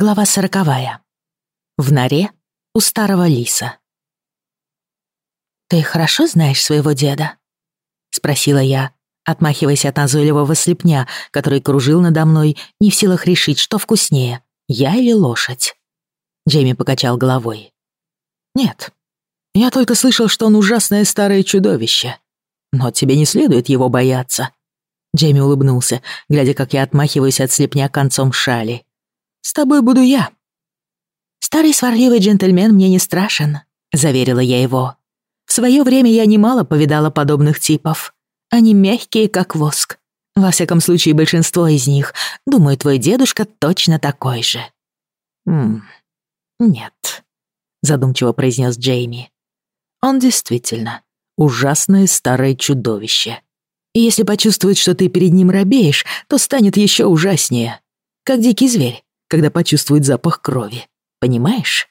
Глава сороковая. В норе у старого лиса. «Ты хорошо знаешь своего деда?» — спросила я, отмахиваясь от назойливого слепня, который кружил надо мной, не в силах решить, что вкуснее, я или лошадь. Джейми покачал головой. «Нет, я только слышал, что он ужасное старое чудовище. Но тебе не следует его бояться». Джейми улыбнулся, глядя, как я отмахиваюсь от слепня концом шали. С тобой буду я». «Старый сварливый джентльмен мне не страшен», — заверила я его. «В свое время я немало повидала подобных типов. Они мягкие, как воск. Во всяком случае, большинство из них. Думаю, твой дедушка точно такой же». «Хм, нет», — задумчиво произнес Джейми. «Он действительно ужасное старое чудовище. И если почувствует, что ты перед ним робеешь, то станет еще ужаснее. Как дикий зверь, когда почувствует запах крови. Понимаешь?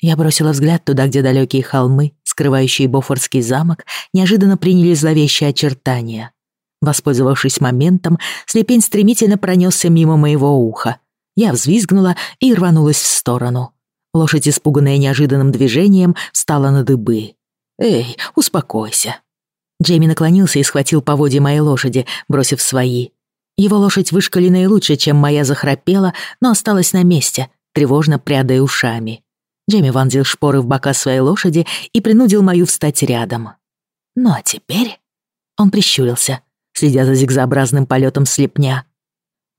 Я бросила взгляд туда, где далекие холмы, скрывающие Бофорский замок, неожиданно приняли зловещие очертания. Воспользовавшись моментом, слепень стремительно пронесся мимо моего уха. Я взвизгнула и рванулась в сторону. Лошадь, испуганная неожиданным движением, встала на дыбы. «Эй, успокойся». Джейми наклонился и схватил поводья моей лошади, бросив свои. Его лошадь вышкаленная лучше, чем моя захрапела, но осталась на месте, тревожно прядая ушами. Джейми вонзил шпоры в бока своей лошади и принудил мою встать рядом. Ну а теперь... Он прищурился, следя за зигзообразным полетом слепня.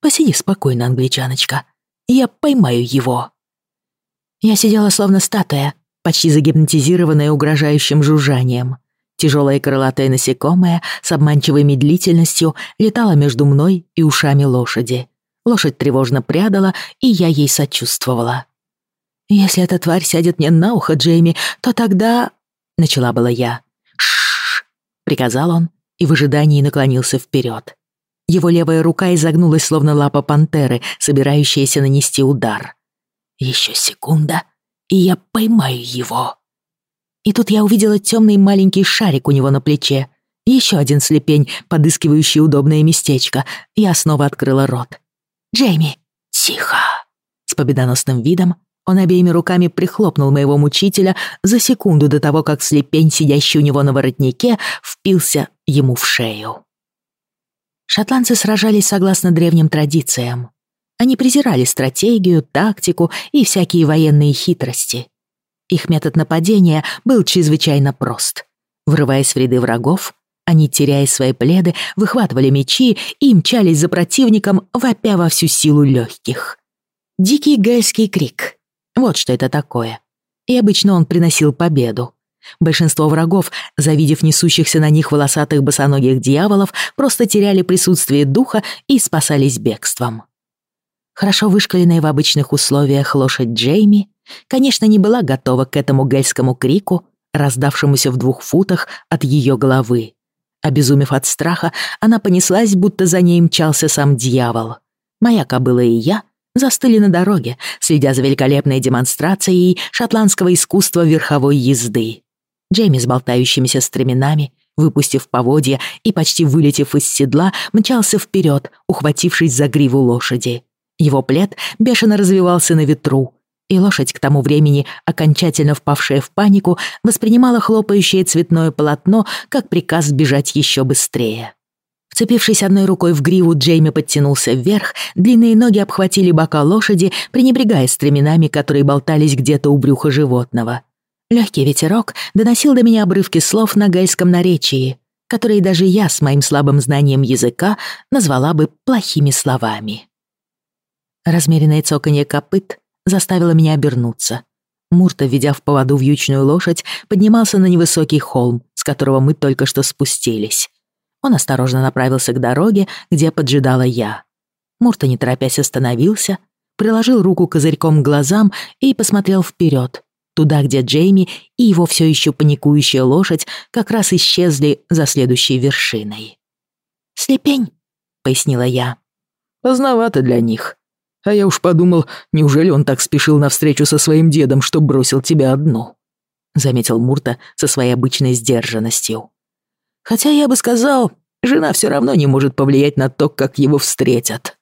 «Посиди спокойно, англичаночка. Я поймаю его». Я сидела словно статуя, почти загипнотизированная угрожающим жужжанием. Тяжелое крылатое насекомое с обманчивой медлительностью летало между мной и ушами лошади. Лошадь тревожно прядала, и я ей сочувствовала. «Если эта тварь сядет мне на ухо, Джейми, то тогда...» — начала была я. «Шшш!» — приказал он и в ожидании наклонился вперед. Его левая рука изогнулась, словно лапа пантеры, собирающаяся нанести удар. «Еще секунда, и я поймаю его!» И тут я увидела темный маленький шарик у него на плече. Еще один слепень, подыскивающий удобное местечко. Я снова открыла рот. «Джейми, тихо!» С победоносным видом он обеими руками прихлопнул моего мучителя за секунду до того, как слепень, сидящий у него на воротнике, впился ему в шею. Шотландцы сражались согласно древним традициям. Они презирали стратегию, тактику и всякие военные хитрости. Их метод нападения был чрезвычайно прост. Врываясь в ряды врагов, они, теряя свои пледы, выхватывали мечи и мчались за противником, вопя во всю силу легких. Дикий гальский крик. Вот что это такое. И обычно он приносил победу. Большинство врагов, завидев несущихся на них волосатых босоногих дьяволов, просто теряли присутствие духа и спасались бегством. Хорошо вышкаленная в обычных условиях лошадь Джейми конечно, не была готова к этому гельскому крику, раздавшемуся в двух футах от ее головы. Обезумев от страха, она понеслась, будто за ней мчался сам дьявол. Моя кобыла и я застыли на дороге, следя за великолепной демонстрацией шотландского искусства верховой езды. Джейми с болтающимися стременами, выпустив поводья и почти вылетев из седла, мчался вперед, ухватившись за гриву лошади. Его плед бешено развивался на ветру, и лошадь, к тому времени окончательно впавшая в панику, воспринимала хлопающее цветное полотно как приказ бежать еще быстрее. Вцепившись одной рукой в гриву, Джейми подтянулся вверх, длинные ноги обхватили бока лошади, пренебрегая стременами, которые болтались где-то у брюха животного. Легкий ветерок доносил до меня обрывки слов на гальском наречии, которые даже я с моим слабым знанием языка назвала бы плохими словами. Размеренное цоканье копыт заставило меня обернуться. Мурта, ведя в поводу вьючную лошадь, поднимался на невысокий холм, с которого мы только что спустились. Он осторожно направился к дороге, где поджидала я. Мурта, не торопясь, остановился, приложил руку козырьком к глазам и посмотрел вперед, туда, где Джейми и его все еще паникующая лошадь как раз исчезли за следующей вершиной. «Слепень», — пояснила я. «Поздновато для них», а я уж подумал, неужели он так спешил навстречу со своим дедом, что бросил тебя одну?» Заметил Мурта со своей обычной сдержанностью. «Хотя я бы сказал, жена все равно не может повлиять на то, как его встретят».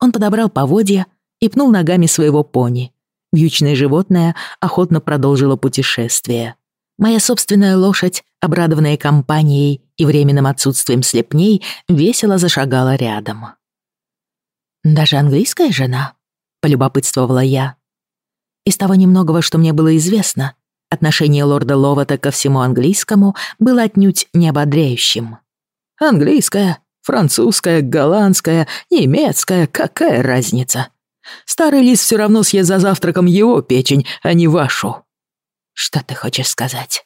Он подобрал поводья и пнул ногами своего пони. Вьючное животное охотно продолжило путешествие. Моя собственная лошадь, обрадованная компанией и временным отсутствием слепней, весело зашагала рядом. «Даже английская жена?» — полюбопытствовала я. Из того немногого, что мне было известно, отношение лорда Ловата ко всему английскому было отнюдь не ободряющим. «Английская, французская, голландская, немецкая, какая разница? Старый лис все равно съест за завтраком его печень, а не вашу». «Что ты хочешь сказать?»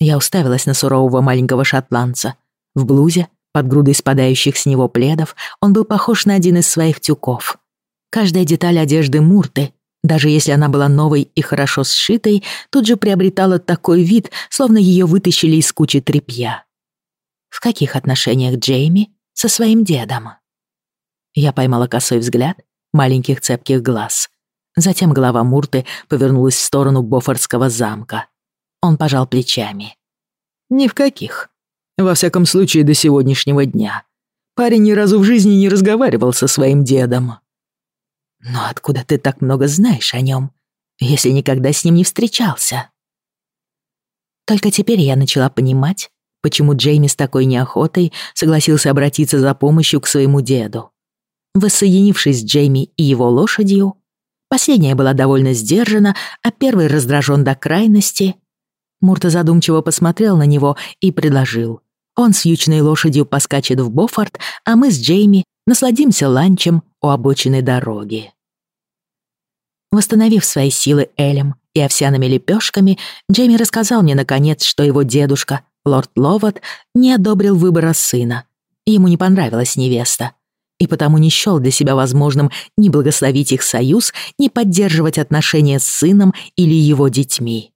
Я уставилась на сурового маленького шотландца. В блузе, под грудой спадающих с него пледов, он был похож на один из своих тюков. Каждая деталь одежды Мурты, даже если она была новой и хорошо сшитой, тут же приобретала такой вид, словно ее вытащили из кучи тряпья. В каких отношениях Джейми со своим дедом? Я поймала косой взгляд маленьких цепких глаз. Затем голова Мурты повернулась в сторону Бофордского замка. Он пожал плечами. «Ни в каких. Во всяком случае, до сегодняшнего дня. Парень ни разу в жизни не разговаривал со своим дедом». «Но откуда ты так много знаешь о нем, если никогда с ним не встречался?» Только теперь я начала понимать, почему Джейми с такой неохотой согласился обратиться за помощью к своему деду. Воссоединившись с Джейми и его лошадью, последняя была довольно сдержана, а первый раздражен до крайности — Мурта задумчиво посмотрел на него и предложил. Он с ючной лошадью поскачет в Бофорт, а мы с Джейми насладимся ланчем у обочины дороги. Восстановив свои силы элем и овсяными лепешками, Джейми рассказал мне, наконец, что его дедушка, лорд Ловат, не одобрил выбора сына. Ему не понравилась невеста, и потому не счёл для себя возможным ни благословить их союз, ни поддерживать отношения с сыном или его детьми.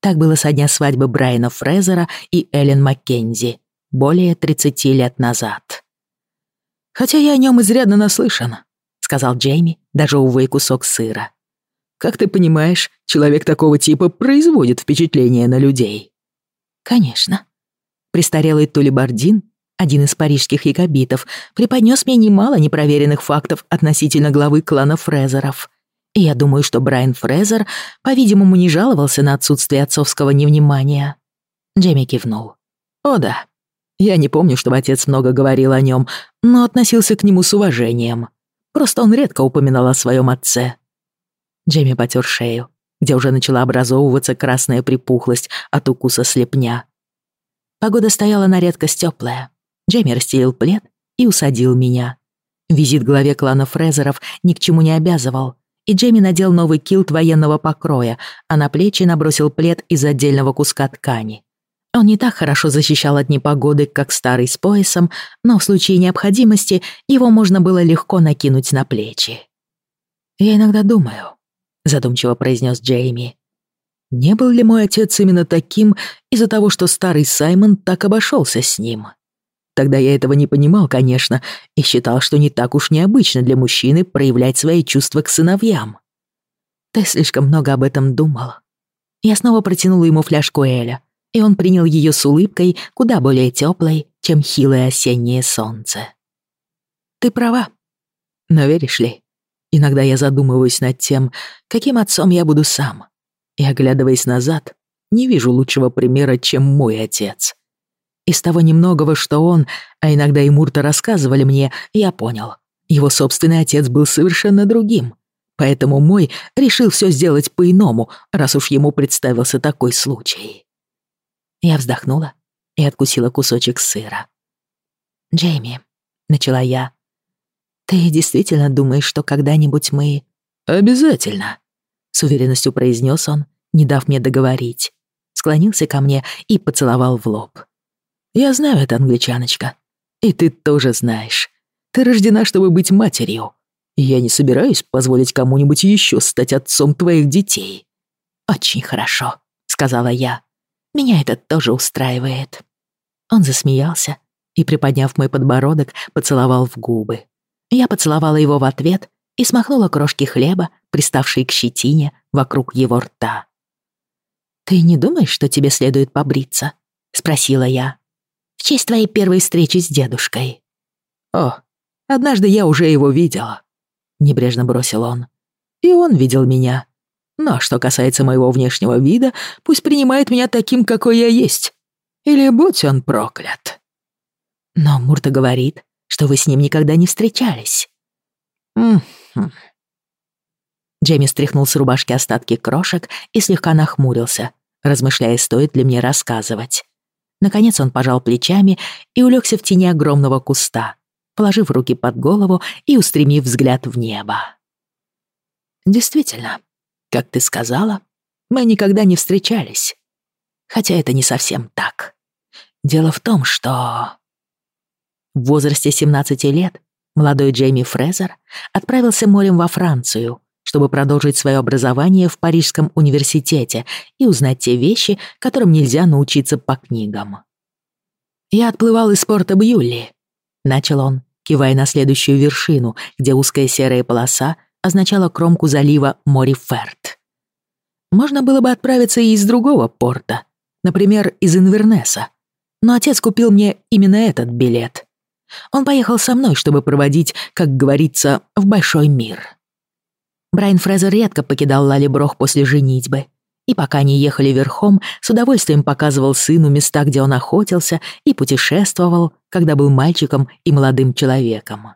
Так было со дня свадьбы Брайана Фрезера и Эллен Маккензи более 30 лет назад. «Хотя я о нем изрядно наслышан», — сказал Джейми, дожевывая кусок сыра. «Как ты понимаешь, человек такого типа производит впечатление на людей». «Конечно». Престарелый Тулибардин, один из парижских якобитов, преподнес мне немало непроверенных фактов относительно главы клана Фрезеров — и я думаю, что Брайан Фрезер, по-видимому, не жаловался на отсутствие отцовского невнимания. Джейми кивнул. «О да. Я не помню, чтобы отец много говорил о нем, но относился к нему с уважением. Просто он редко упоминал о своем отце». Джейми потер шею, где уже начала образовываться красная припухлость от укуса слепня. Погода стояла на редкость теплая. Джейми расстелил плед и усадил меня. Визит главе клана Фрезеров ни к чему не обязывал, и Джейми надел новый килт военного покроя, а на плечи набросил плед из отдельного куска ткани. Он не так хорошо защищал от непогоды, как старый с поясом, но в случае необходимости его можно было легко накинуть на плечи. «Я иногда думаю», — задумчиво произнес Джейми, «не был ли мой отец именно таким из-за того, что старый Саймон так обошелся с ним?» Тогда я этого не понимал, конечно, и считал, что не так уж необычно для мужчины проявлять свои чувства к сыновьям. Ты слишком много об этом думал. Я снова протянула ему фляжку Эля, и он принял ее с улыбкой, куда более теплой, чем хилое осеннее солнце. Ты права. Но веришь ли, иногда я задумываюсь над тем, каким отцом я буду сам. И, оглядываясь назад, не вижу лучшего примера, чем мой отец. Из того немногого, что он, а иногда и Мурта рассказывали мне, я понял. Его собственный отец был совершенно другим. Поэтому мой решил все сделать по-иному, раз уж ему представился такой случай. Я вздохнула и откусила кусочек сыра. «Джейми», — начала я, — «ты действительно думаешь, что когда-нибудь мы...» «Обязательно», — с уверенностью произнес он, не дав мне договорить. Склонился ко мне и поцеловал в лоб. Я знаю это, англичаночка. И ты тоже знаешь. Ты рождена, чтобы быть матерью. Я не собираюсь позволить кому-нибудь еще стать отцом твоих детей. Очень хорошо, сказала я. Меня это тоже устраивает. Он засмеялся и, приподняв мой подбородок, поцеловал в губы. Я поцеловала его в ответ и смахнула крошки хлеба, приставшие к щетине, вокруг его рта. «Ты не думаешь, что тебе следует побриться?» — спросила я в честь твоей первой встречи с дедушкой. О, однажды я уже его видела. — небрежно бросил он. «И он видел меня. Но что касается моего внешнего вида, пусть принимает меня таким, какой я есть. Или будь он проклят». «Но Мурта говорит, что вы с ним никогда не встречались». «М-хм». Джейми стряхнул с рубашки остатки крошек и слегка нахмурился, размышляя, стоит ли мне рассказывать. Наконец он пожал плечами и улегся в тени огромного куста, положив руки под голову и устремив взгляд в небо. «Действительно, как ты сказала, мы никогда не встречались. Хотя это не совсем так. Дело в том, что...» В возрасте 17 лет молодой Джейми Фрезер отправился морем во Францию, чтобы продолжить свое образование в Парижском университете и узнать те вещи, которым нельзя научиться по книгам. «Я отплывал из порта Бьюли», — начал он, кивая на следующую вершину, где узкая серая полоса означала кромку залива Море-Ферт. Можно было бы отправиться и из другого порта, например, из Инвернеса, но отец купил мне именно этот билет. Он поехал со мной, чтобы проводить, как говорится, в большой мир. Брайан Фрезер редко покидал Лали Брох после женитьбы, и пока они ехали верхом, с удовольствием показывал сыну места, где он охотился и путешествовал, когда был мальчиком и молодым человеком.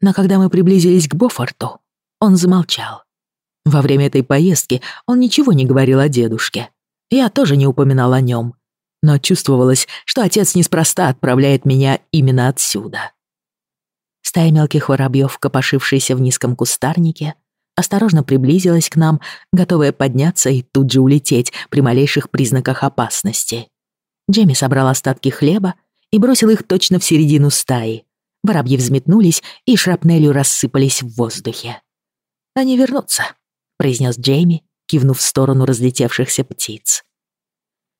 Но когда мы приблизились к Бофорту, он замолчал. Во время этой поездки он ничего не говорил о дедушке. Я тоже не упоминал о нем. Но чувствовалось, что отец неспроста отправляет меня именно отсюда. Стая мелких воробьев, копошившаяся в низком кустарнике, осторожно приблизилась к нам, готовая подняться и тут же улететь при малейших признаках опасности. Джемми собрал остатки хлеба и бросил их точно в середину стаи. Воробьи взметнулись и шрапнелью рассыпались в воздухе. «Они вернутся», — произнес Джейми, кивнув в сторону разлетевшихся птиц.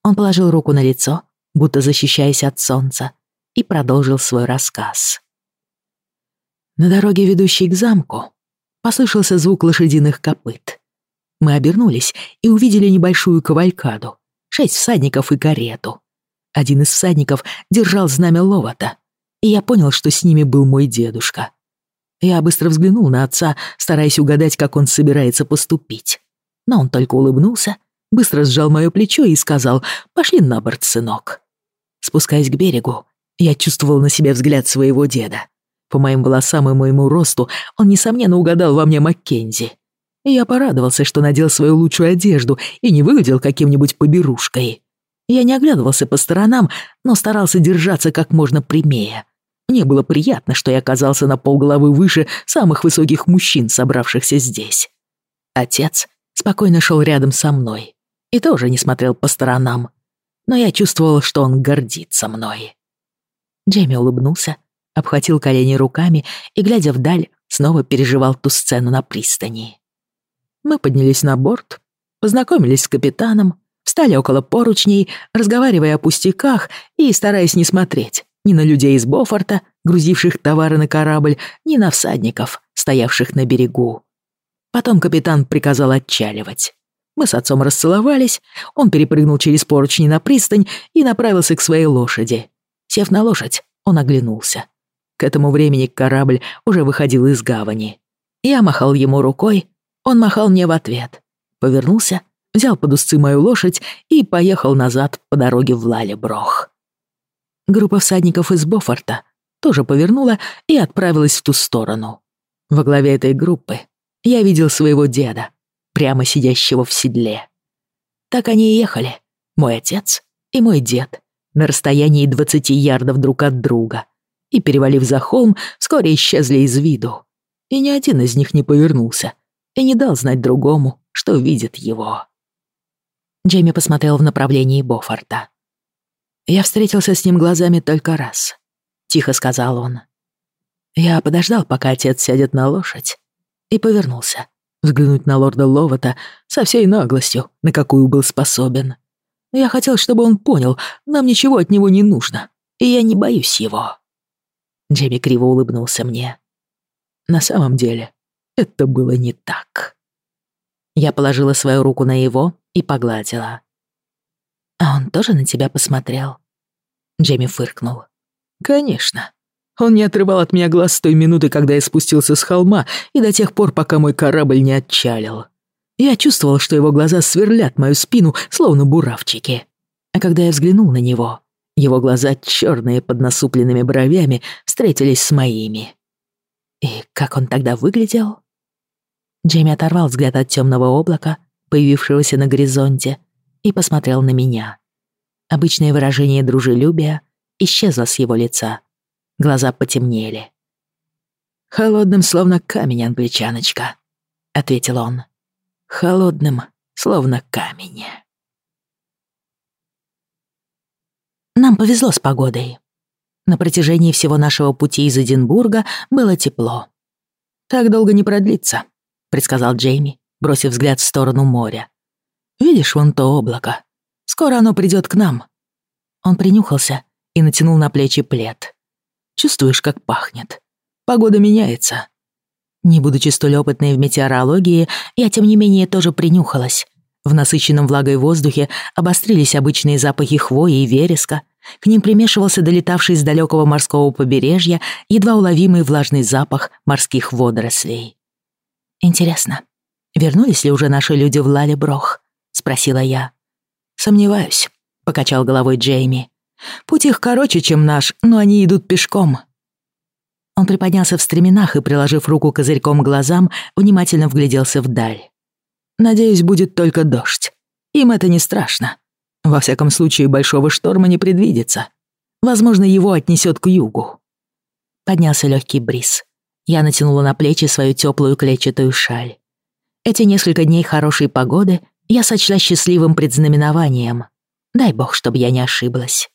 Он положил руку на лицо, будто защищаясь от солнца, и продолжил свой рассказ. На дороге, ведущей к замку, послышался звук лошадиных копыт. Мы обернулись и увидели небольшую кавалькаду, шесть всадников и карету. Один из всадников держал знамя Ловата, и я понял, что с ними был мой дедушка. Я быстро взглянул на отца, стараясь угадать, как он собирается поступить. Но он только улыбнулся, быстро сжал мое плечо и сказал «Пошли на борт, сынок». Спускаясь к берегу, я чувствовал на себе взгляд своего деда. По моим волосам и моему росту он, несомненно, угадал во мне Маккензи. И я порадовался, что надел свою лучшую одежду и не выглядел каким-нибудь поберушкой. Я не оглядывался по сторонам, но старался держаться как можно прямее. Мне было приятно, что я оказался на полголовы выше самых высоких мужчин, собравшихся здесь. Отец спокойно шел рядом со мной и тоже не смотрел по сторонам, но я чувствовал, что он гордится мной. Джейми улыбнулся обхватил колени руками и, глядя вдаль, снова переживал ту сцену на пристани. Мы поднялись на борт, познакомились с капитаном, встали около поручней, разговаривая о пустяках и стараясь не смотреть ни на людей из Бофорта, грузивших товары на корабль, ни на всадников, стоявших на берегу. Потом капитан приказал отчаливать. Мы с отцом расцеловались, он перепрыгнул через поручни на пристань и направился к своей лошади. Сев на лошадь, он оглянулся. К этому времени корабль уже выходил из гавани. Я махал ему рукой, он махал мне в ответ. Повернулся, взял под узцы мою лошадь и поехал назад по дороге в Лалеброх. Группа всадников из Бофорта тоже повернула и отправилась в ту сторону. Во главе этой группы я видел своего деда, прямо сидящего в седле. Так они и ехали, мой отец и мой дед, на расстоянии 20 ярдов друг от друга, и, перевалив за холм, вскоре исчезли из виду. И ни один из них не повернулся и не дал знать другому, что видит его. Джейми посмотрел в направлении Бофорта. «Я встретился с ним глазами только раз», — тихо сказал он. Я подождал, пока отец сядет на лошадь, и повернулся, взглянуть на лорда Ловата со всей наглостью, на какую был способен. Я хотел, чтобы он понял, нам ничего от него не нужно, и я не боюсь его. Джейми криво улыбнулся мне. На самом деле, это было не так. Я положила свою руку на его и погладила. «А он тоже на тебя посмотрел?» Джейми фыркнул. «Конечно. Он не отрывал от меня глаз с той минуты, когда я спустился с холма, и до тех пор, пока мой корабль не отчалил. Я чувствовал, что его глаза сверлят мою спину, словно буравчики. А когда я взглянул на него, его глаза, черные под насупленными бровями, встретились с моими. И как он тогда выглядел? Джейми оторвал взгляд от темного облака, появившегося на горизонте, и посмотрел на меня. Обычное выражение дружелюбия исчезло с его лица. Глаза потемнели. «Холодным, словно камень, англичаночка», — ответил он. «Холодным, словно камень». Нам повезло с погодой. На протяжении всего нашего пути из Эдинбурга было тепло. «Так долго не продлится», — предсказал Джейми, бросив взгляд в сторону моря. «Видишь вон то облако? Скоро оно придёт к нам». Он принюхался и натянул на плечи плед. «Чувствуешь, как пахнет? Погода меняется». Не будучи столь опытной в метеорологии, я, тем не менее, тоже принюхалась. В насыщенном влагой воздухе обострились обычные запахи хвои и вереска, к ним примешивался долетавший с далекого морского побережья едва уловимый влажный запах морских водорослей. «Интересно, вернулись ли уже наши люди в Лалеброх?» — спросила я. «Сомневаюсь», — покачал головой Джейми. «Путь их короче, чем наш, но они идут пешком». Он приподнялся в стременах и, приложив руку козырьком к глазам, внимательно вгляделся вдаль. «Надеюсь, будет только дождь. Им это не страшно. Во всяком случае, большого шторма не предвидится. Возможно, его отнесет к югу. Поднялся легкий бриз. Я натянула на плечи свою теплую клетчатую шаль. Эти несколько дней хорошей погоды я сочла счастливым предзнаменованием. Дай бог, чтобы я не ошиблась.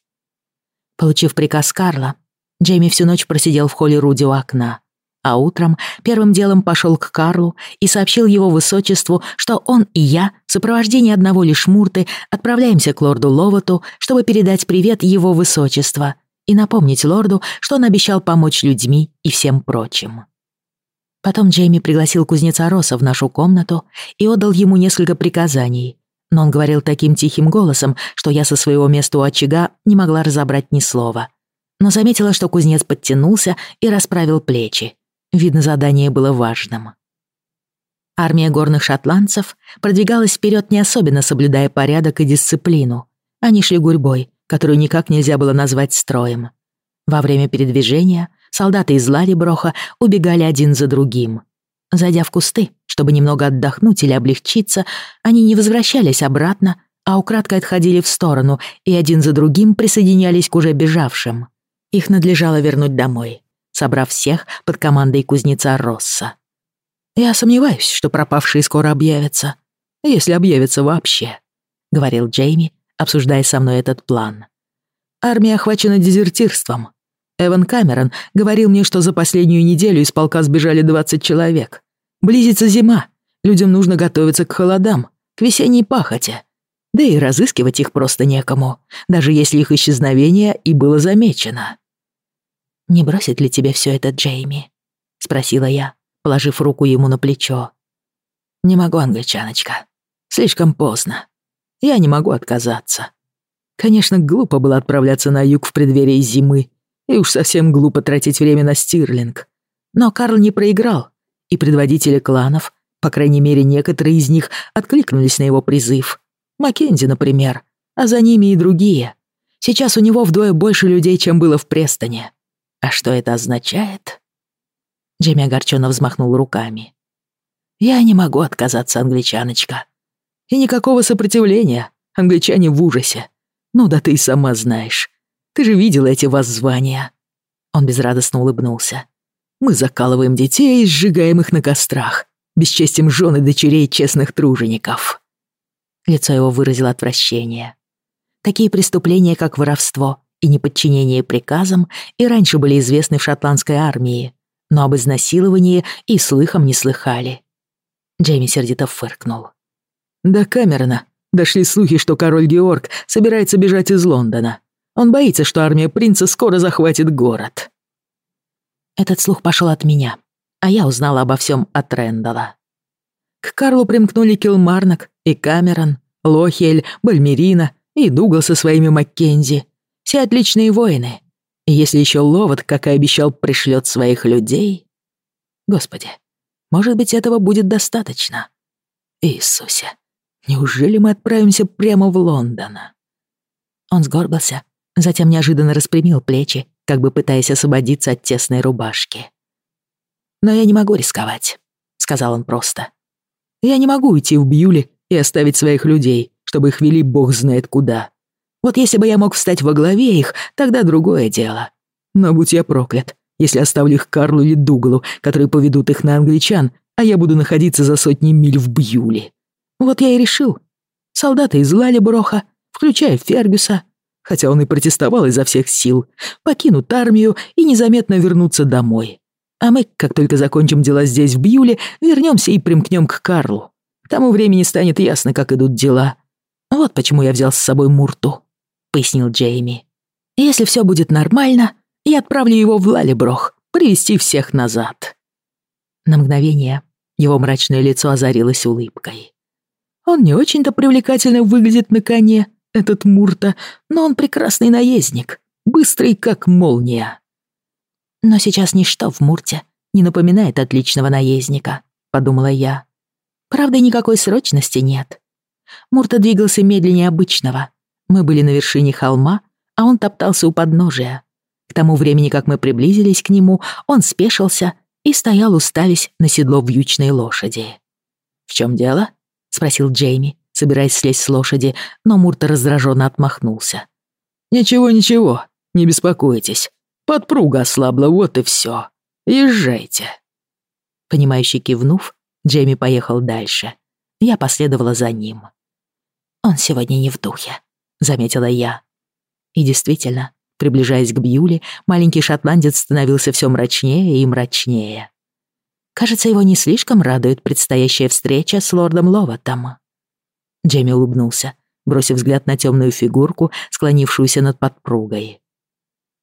Получив приказ Карла, Джейми всю ночь просидел в холле Руди у окна а утром первым делом пошел к Карлу и сообщил его высочеству, что он и я в сопровождении одного лишь Мурты отправляемся к лорду Ловоту, чтобы передать привет его высочества и напомнить лорду, что он обещал помочь людьми и всем прочим. Потом Джейми пригласил кузнеца Роса в нашу комнату и отдал ему несколько приказаний, но он говорил таким тихим голосом, что я со своего места у очага не могла разобрать ни слова. Но заметила, что кузнец подтянулся и расправил плечи, Видно, задание было важным. Армия горных шотландцев продвигалась вперед не особенно соблюдая порядок и дисциплину. Они шли гурьбой, которую никак нельзя было назвать строем. Во время передвижения солдаты из Лариброха убегали один за другим. Зайдя в кусты, чтобы немного отдохнуть или облегчиться, они не возвращались обратно, а украдкой отходили в сторону и один за другим присоединялись к уже бежавшим. Их надлежало вернуть домой собрав всех под командой кузнеца Росса. «Я сомневаюсь, что пропавшие скоро объявятся, если объявятся вообще», — говорил Джейми, обсуждая со мной этот план. «Армия охвачена дезертирством. Эван Камерон говорил мне, что за последнюю неделю из полка сбежали 20 человек. Близится зима, людям нужно готовиться к холодам, к весенней пахоте. Да и разыскивать их просто некому, даже если их исчезновение и было замечено. «Не бросит ли тебе все это Джейми?» — спросила я, положив руку ему на плечо. «Не могу, англичаночка. Слишком поздно. Я не могу отказаться. Конечно, глупо было отправляться на юг в преддверии зимы, и уж совсем глупо тратить время на Стирлинг. Но Карл не проиграл, и предводители кланов, по крайней мере, некоторые из них откликнулись на его призыв. Маккензи, например, а за ними и другие. Сейчас у него вдвое больше людей, чем было в Престоне. А что это означает? Джейми огорченно взмахнул руками. Я не могу отказаться, англичаночка. И никакого сопротивления. Англичане в ужасе. Ну да ты и сама знаешь. Ты же видела эти воззвания. Он безрадостно улыбнулся. Мы закалываем детей и сжигаем их на кострах, бесчестим жен и дочерей честных тружеников. Лицо его выразило отвращение. Такие преступления, как воровство, и неподчинение приказам и раньше были известны в шотландской армии, но об изнасиловании и слыхом не слыхали. Джейми сердито фыркнул. До Камерона дошли слухи, что король Георг собирается бежать из Лондона. Он боится, что армия принца скоро захватит город. Этот слух пошел от меня, а я узнала обо всем от Рэндала. К Карлу примкнули Килмарнок и Камерон, Лохель, Бальмерина и Дугал со своими Маккензи, все отличные воины. И если еще Ловот, как и обещал, пришлет своих людей... Господи, может быть, этого будет достаточно? Иисусе, неужели мы отправимся прямо в Лондон? Он сгорбился, затем неожиданно распрямил плечи, как бы пытаясь освободиться от тесной рубашки. «Но я не могу рисковать», — сказал он просто. «Я не могу уйти в Бьюли и оставить своих людей, чтобы их вели бог знает куда. Вот если бы я мог встать во главе их, тогда другое дело. Но будь я проклят, если оставлю их Карлу или Дугалу, которые поведут их на англичан, а я буду находиться за сотни миль в Бьюли. Вот я и решил. Солдаты из Лалеброха, включая Фергюса, хотя он и протестовал изо всех сил, покинут армию и незаметно вернутся домой. А мы, как только закончим дела здесь, в Бьюле, вернемся и примкнем к Карлу. К тому времени станет ясно, как идут дела. Вот почему я взял с собой Мурту пояснил Джейми. «Если все будет нормально, я отправлю его в Лалеброх, привести всех назад». На мгновение его мрачное лицо озарилось улыбкой. «Он не очень-то привлекательно выглядит на коне, этот Мурта, но он прекрасный наездник, быстрый, как молния». «Но сейчас ничто в Мурте не напоминает отличного наездника», — подумала я. «Правда, никакой срочности нет». Мурта двигался медленнее обычного, мы были на вершине холма, а он топтался у подножия. К тому времени, как мы приблизились к нему, он спешился и стоял, уставясь на седло вьючной лошади. «В чем дело?» — спросил Джейми, собираясь слезть с лошади, но Мурта раздраженно отмахнулся. «Ничего, ничего, не беспокойтесь. Подпруга ослабла, вот и все. Езжайте». Понимающий кивнув, Джейми поехал дальше. Я последовала за ним. «Он сегодня не в духе», — заметила я. И действительно, приближаясь к Бьюли, маленький шотландец становился все мрачнее и мрачнее. Кажется, его не слишком радует предстоящая встреча с лордом Ловатом. Джейми улыбнулся, бросив взгляд на темную фигурку, склонившуюся над подпругой.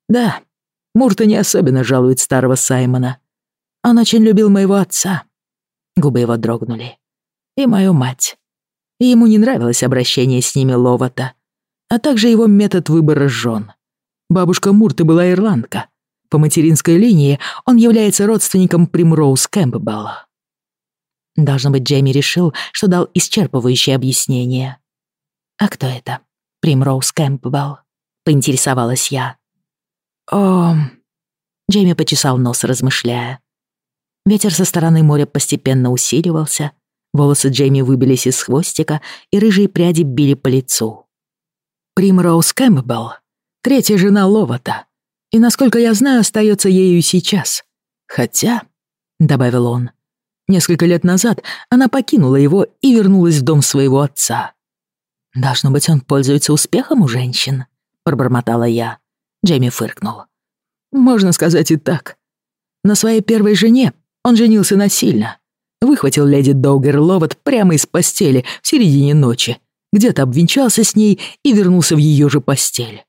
«Да, Мурта не особенно жалует старого Саймона. Он очень любил моего отца». Губы его дрогнули. «И мою мать. И ему не нравилось обращение с ними Ловата а также его метод выбора жен. Бабушка Мурты была ирландка. По материнской линии он является родственником Примроуз Кэмпбелла. Должно быть, Джейми решил, что дал исчерпывающее объяснение. «А кто это? Примроуз Кэмпбелл?» — поинтересовалась я. «О...» Джейми почесал нос, размышляя. Ветер со стороны моря постепенно усиливался, волосы Джейми выбились из хвостика, и рыжие пряди били по лицу. Примроуз Кэмпбелл, третья жена Ловата, и, насколько я знаю, остается ею сейчас. Хотя, — добавил он, — несколько лет назад она покинула его и вернулась в дом своего отца. «Должно быть, он пользуется успехом у женщин», — пробормотала я. Джейми фыркнул. «Можно сказать и так. На своей первой жене он женился насильно. Выхватил леди Доугер Ловат прямо из постели в середине ночи где-то обвенчался с ней и вернулся в ее же постель.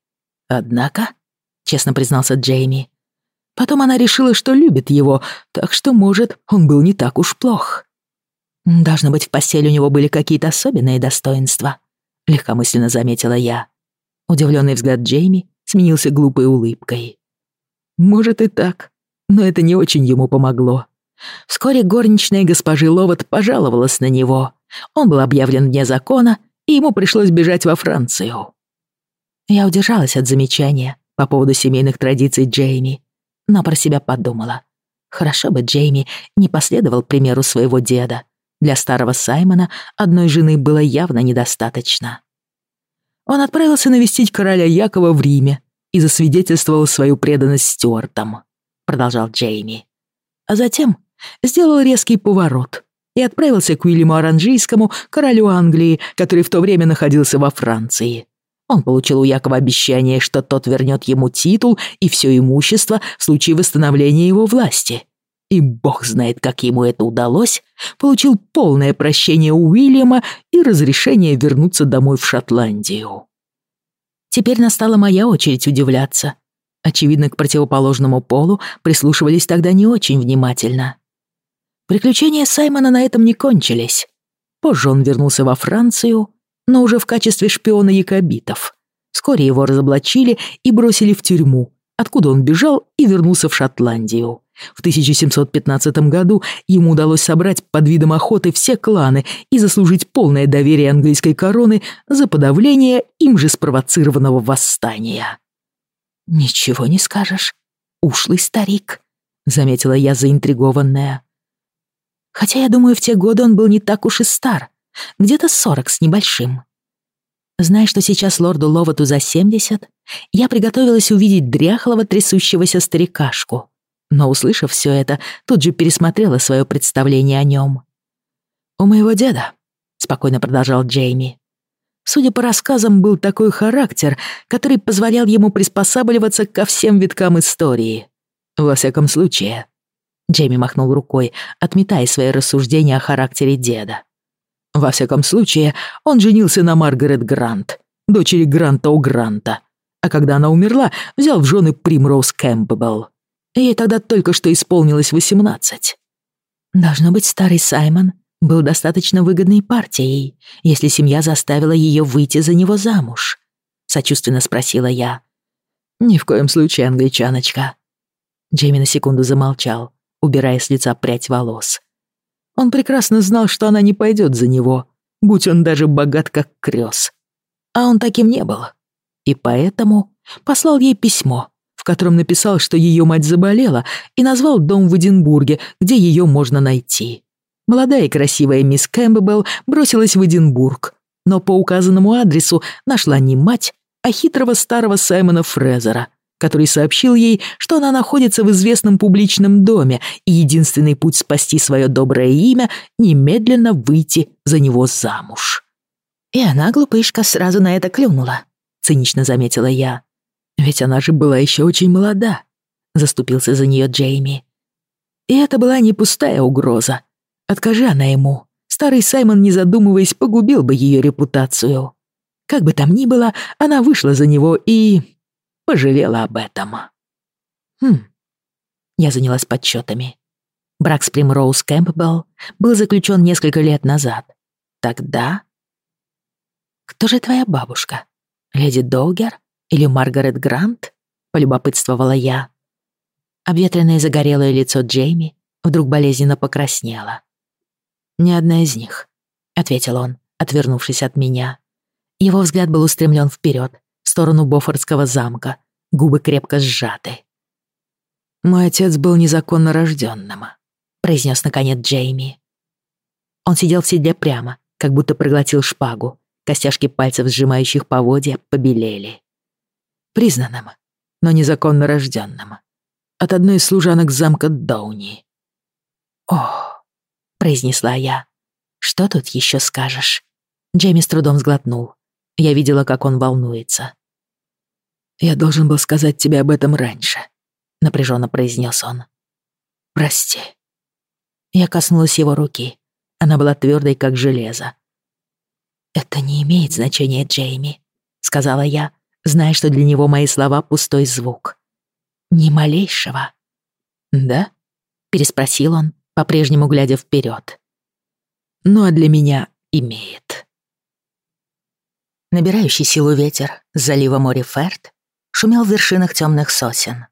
Однако, честно признался Джейми, потом она решила, что любит его, так что, может, он был не так уж плох. Должно быть, в постели у него были какие-то особенные достоинства, легкомысленно заметила я. Удивленный взгляд Джейми сменился глупой улыбкой. Может и так, но это не очень ему помогло. Вскоре горничная госпожи Ловат пожаловалась на него. Он был объявлен вне закона и ему пришлось бежать во Францию. Я удержалась от замечания по поводу семейных традиций Джейми, но про себя подумала. Хорошо бы Джейми не последовал примеру своего деда. Для старого Саймона одной жены было явно недостаточно. Он отправился навестить короля Якова в Риме и засвидетельствовал свою преданность Стюартам, продолжал Джейми. А затем сделал резкий поворот и отправился к Уильяму Оранжийскому, королю Англии, который в то время находился во Франции. Он получил у Якова обещание, что тот вернет ему титул и все имущество в случае восстановления его власти. И бог знает, как ему это удалось, получил полное прощение у Уильяма и разрешение вернуться домой в Шотландию. Теперь настала моя очередь удивляться. Очевидно, к противоположному полу прислушивались тогда не очень внимательно. Приключения Саймона на этом не кончились. Позже он вернулся во Францию, но уже в качестве шпиона якобитов. Вскоре его разоблачили и бросили в тюрьму, откуда он бежал и вернулся в Шотландию. В 1715 году ему удалось собрать под видом охоты все кланы и заслужить полное доверие английской короны за подавление им же спровоцированного восстания. «Ничего не скажешь, ушлый старик», — заметила я заинтригованная. «Хотя я думаю, в те годы он был не так уж и стар, где-то сорок с небольшим». Зная, что сейчас лорду Ловату за семьдесят, я приготовилась увидеть дряхлого трясущегося старикашку — но, услышав все это, тут же пересмотрела свое представление о нем. «У моего деда», — спокойно продолжал Джейми, судя по рассказам, был такой характер, который позволял ему приспосабливаться ко всем виткам истории. Во всяком случае, Джейми махнул рукой, отметая свои рассуждения о характере деда. Во всяком случае, он женился на Маргарет Грант, дочери Гранта у Гранта, а когда она умерла, взял в жены Примроуз Кэмпбелл. Ей тогда только что исполнилось восемнадцать. Должно быть, старый Саймон был достаточно выгодной партией, если семья заставила ее выйти за него замуж. Сочувственно спросила я. Ни в коем случае, англичаночка. Джейми на секунду замолчал, убирая с лица прядь волос. Он прекрасно знал, что она не пойдет за него, будь он даже богат как крёс. А он таким не был. И поэтому послал ей письмо, в котором написал, что ее мать заболела, и назвал дом в Эдинбурге, где ее можно найти. Молодая и красивая мисс Кэмпбелл бросилась в Эдинбург, но по указанному адресу нашла не мать, а хитрого старого Саймона Фрезера, который сообщил ей, что она находится в известном публичном доме, и единственный путь спасти свое доброе имя — немедленно выйти за него замуж. «И она, глупышка, сразу на это клюнула», — цинично заметила я. Ведь она же была еще очень молода, заступился за нее Джейми. И это была не пустая угроза. Откажи она ему, старый Саймон, не задумываясь, погубил бы ее репутацию. Как бы там ни было, она вышла за него и... пожалела об этом. Хм. Я занялась подсчетами. Брак с Примроуз Кэмпбелл был заключен несколько лет назад. Тогда... Кто же твоя бабушка? Леди Долгер? Или Маргарет Грант?» — полюбопытствовала я. Обветренное загорелое лицо Джейми вдруг болезненно покраснело. «Ни одна из них», — ответил он, отвернувшись от меня. Его взгляд был устремлен вперед, сторону Бофордского замка, губы крепко сжаты. «Мой отец был незаконно рожденным», — произнес наконец Джейми. Он сидел в седле прямо, как будто проглотил шпагу. Костяшки пальцев, сжимающих поводья, побелели признанным, но незаконно рожденным, от одной из служанок замка Дауни. «О», — произнесла я, — «что тут еще скажешь?» Джейми с трудом сглотнул. Я видела, как он волнуется. «Я должен был сказать тебе об этом раньше», — напряженно произнес он. «Прости». Я коснулась его руки. Она была твердой, как железо. «Это не имеет значения, Джейми», — сказала я, зная, что для него мои слова — пустой звук. «Ни малейшего». «Да?» — переспросил он, по-прежнему глядя вперед. «Ну а для меня имеет». Набирающий силу ветер с залива моря Ферт шумел в вершинах темных сосен.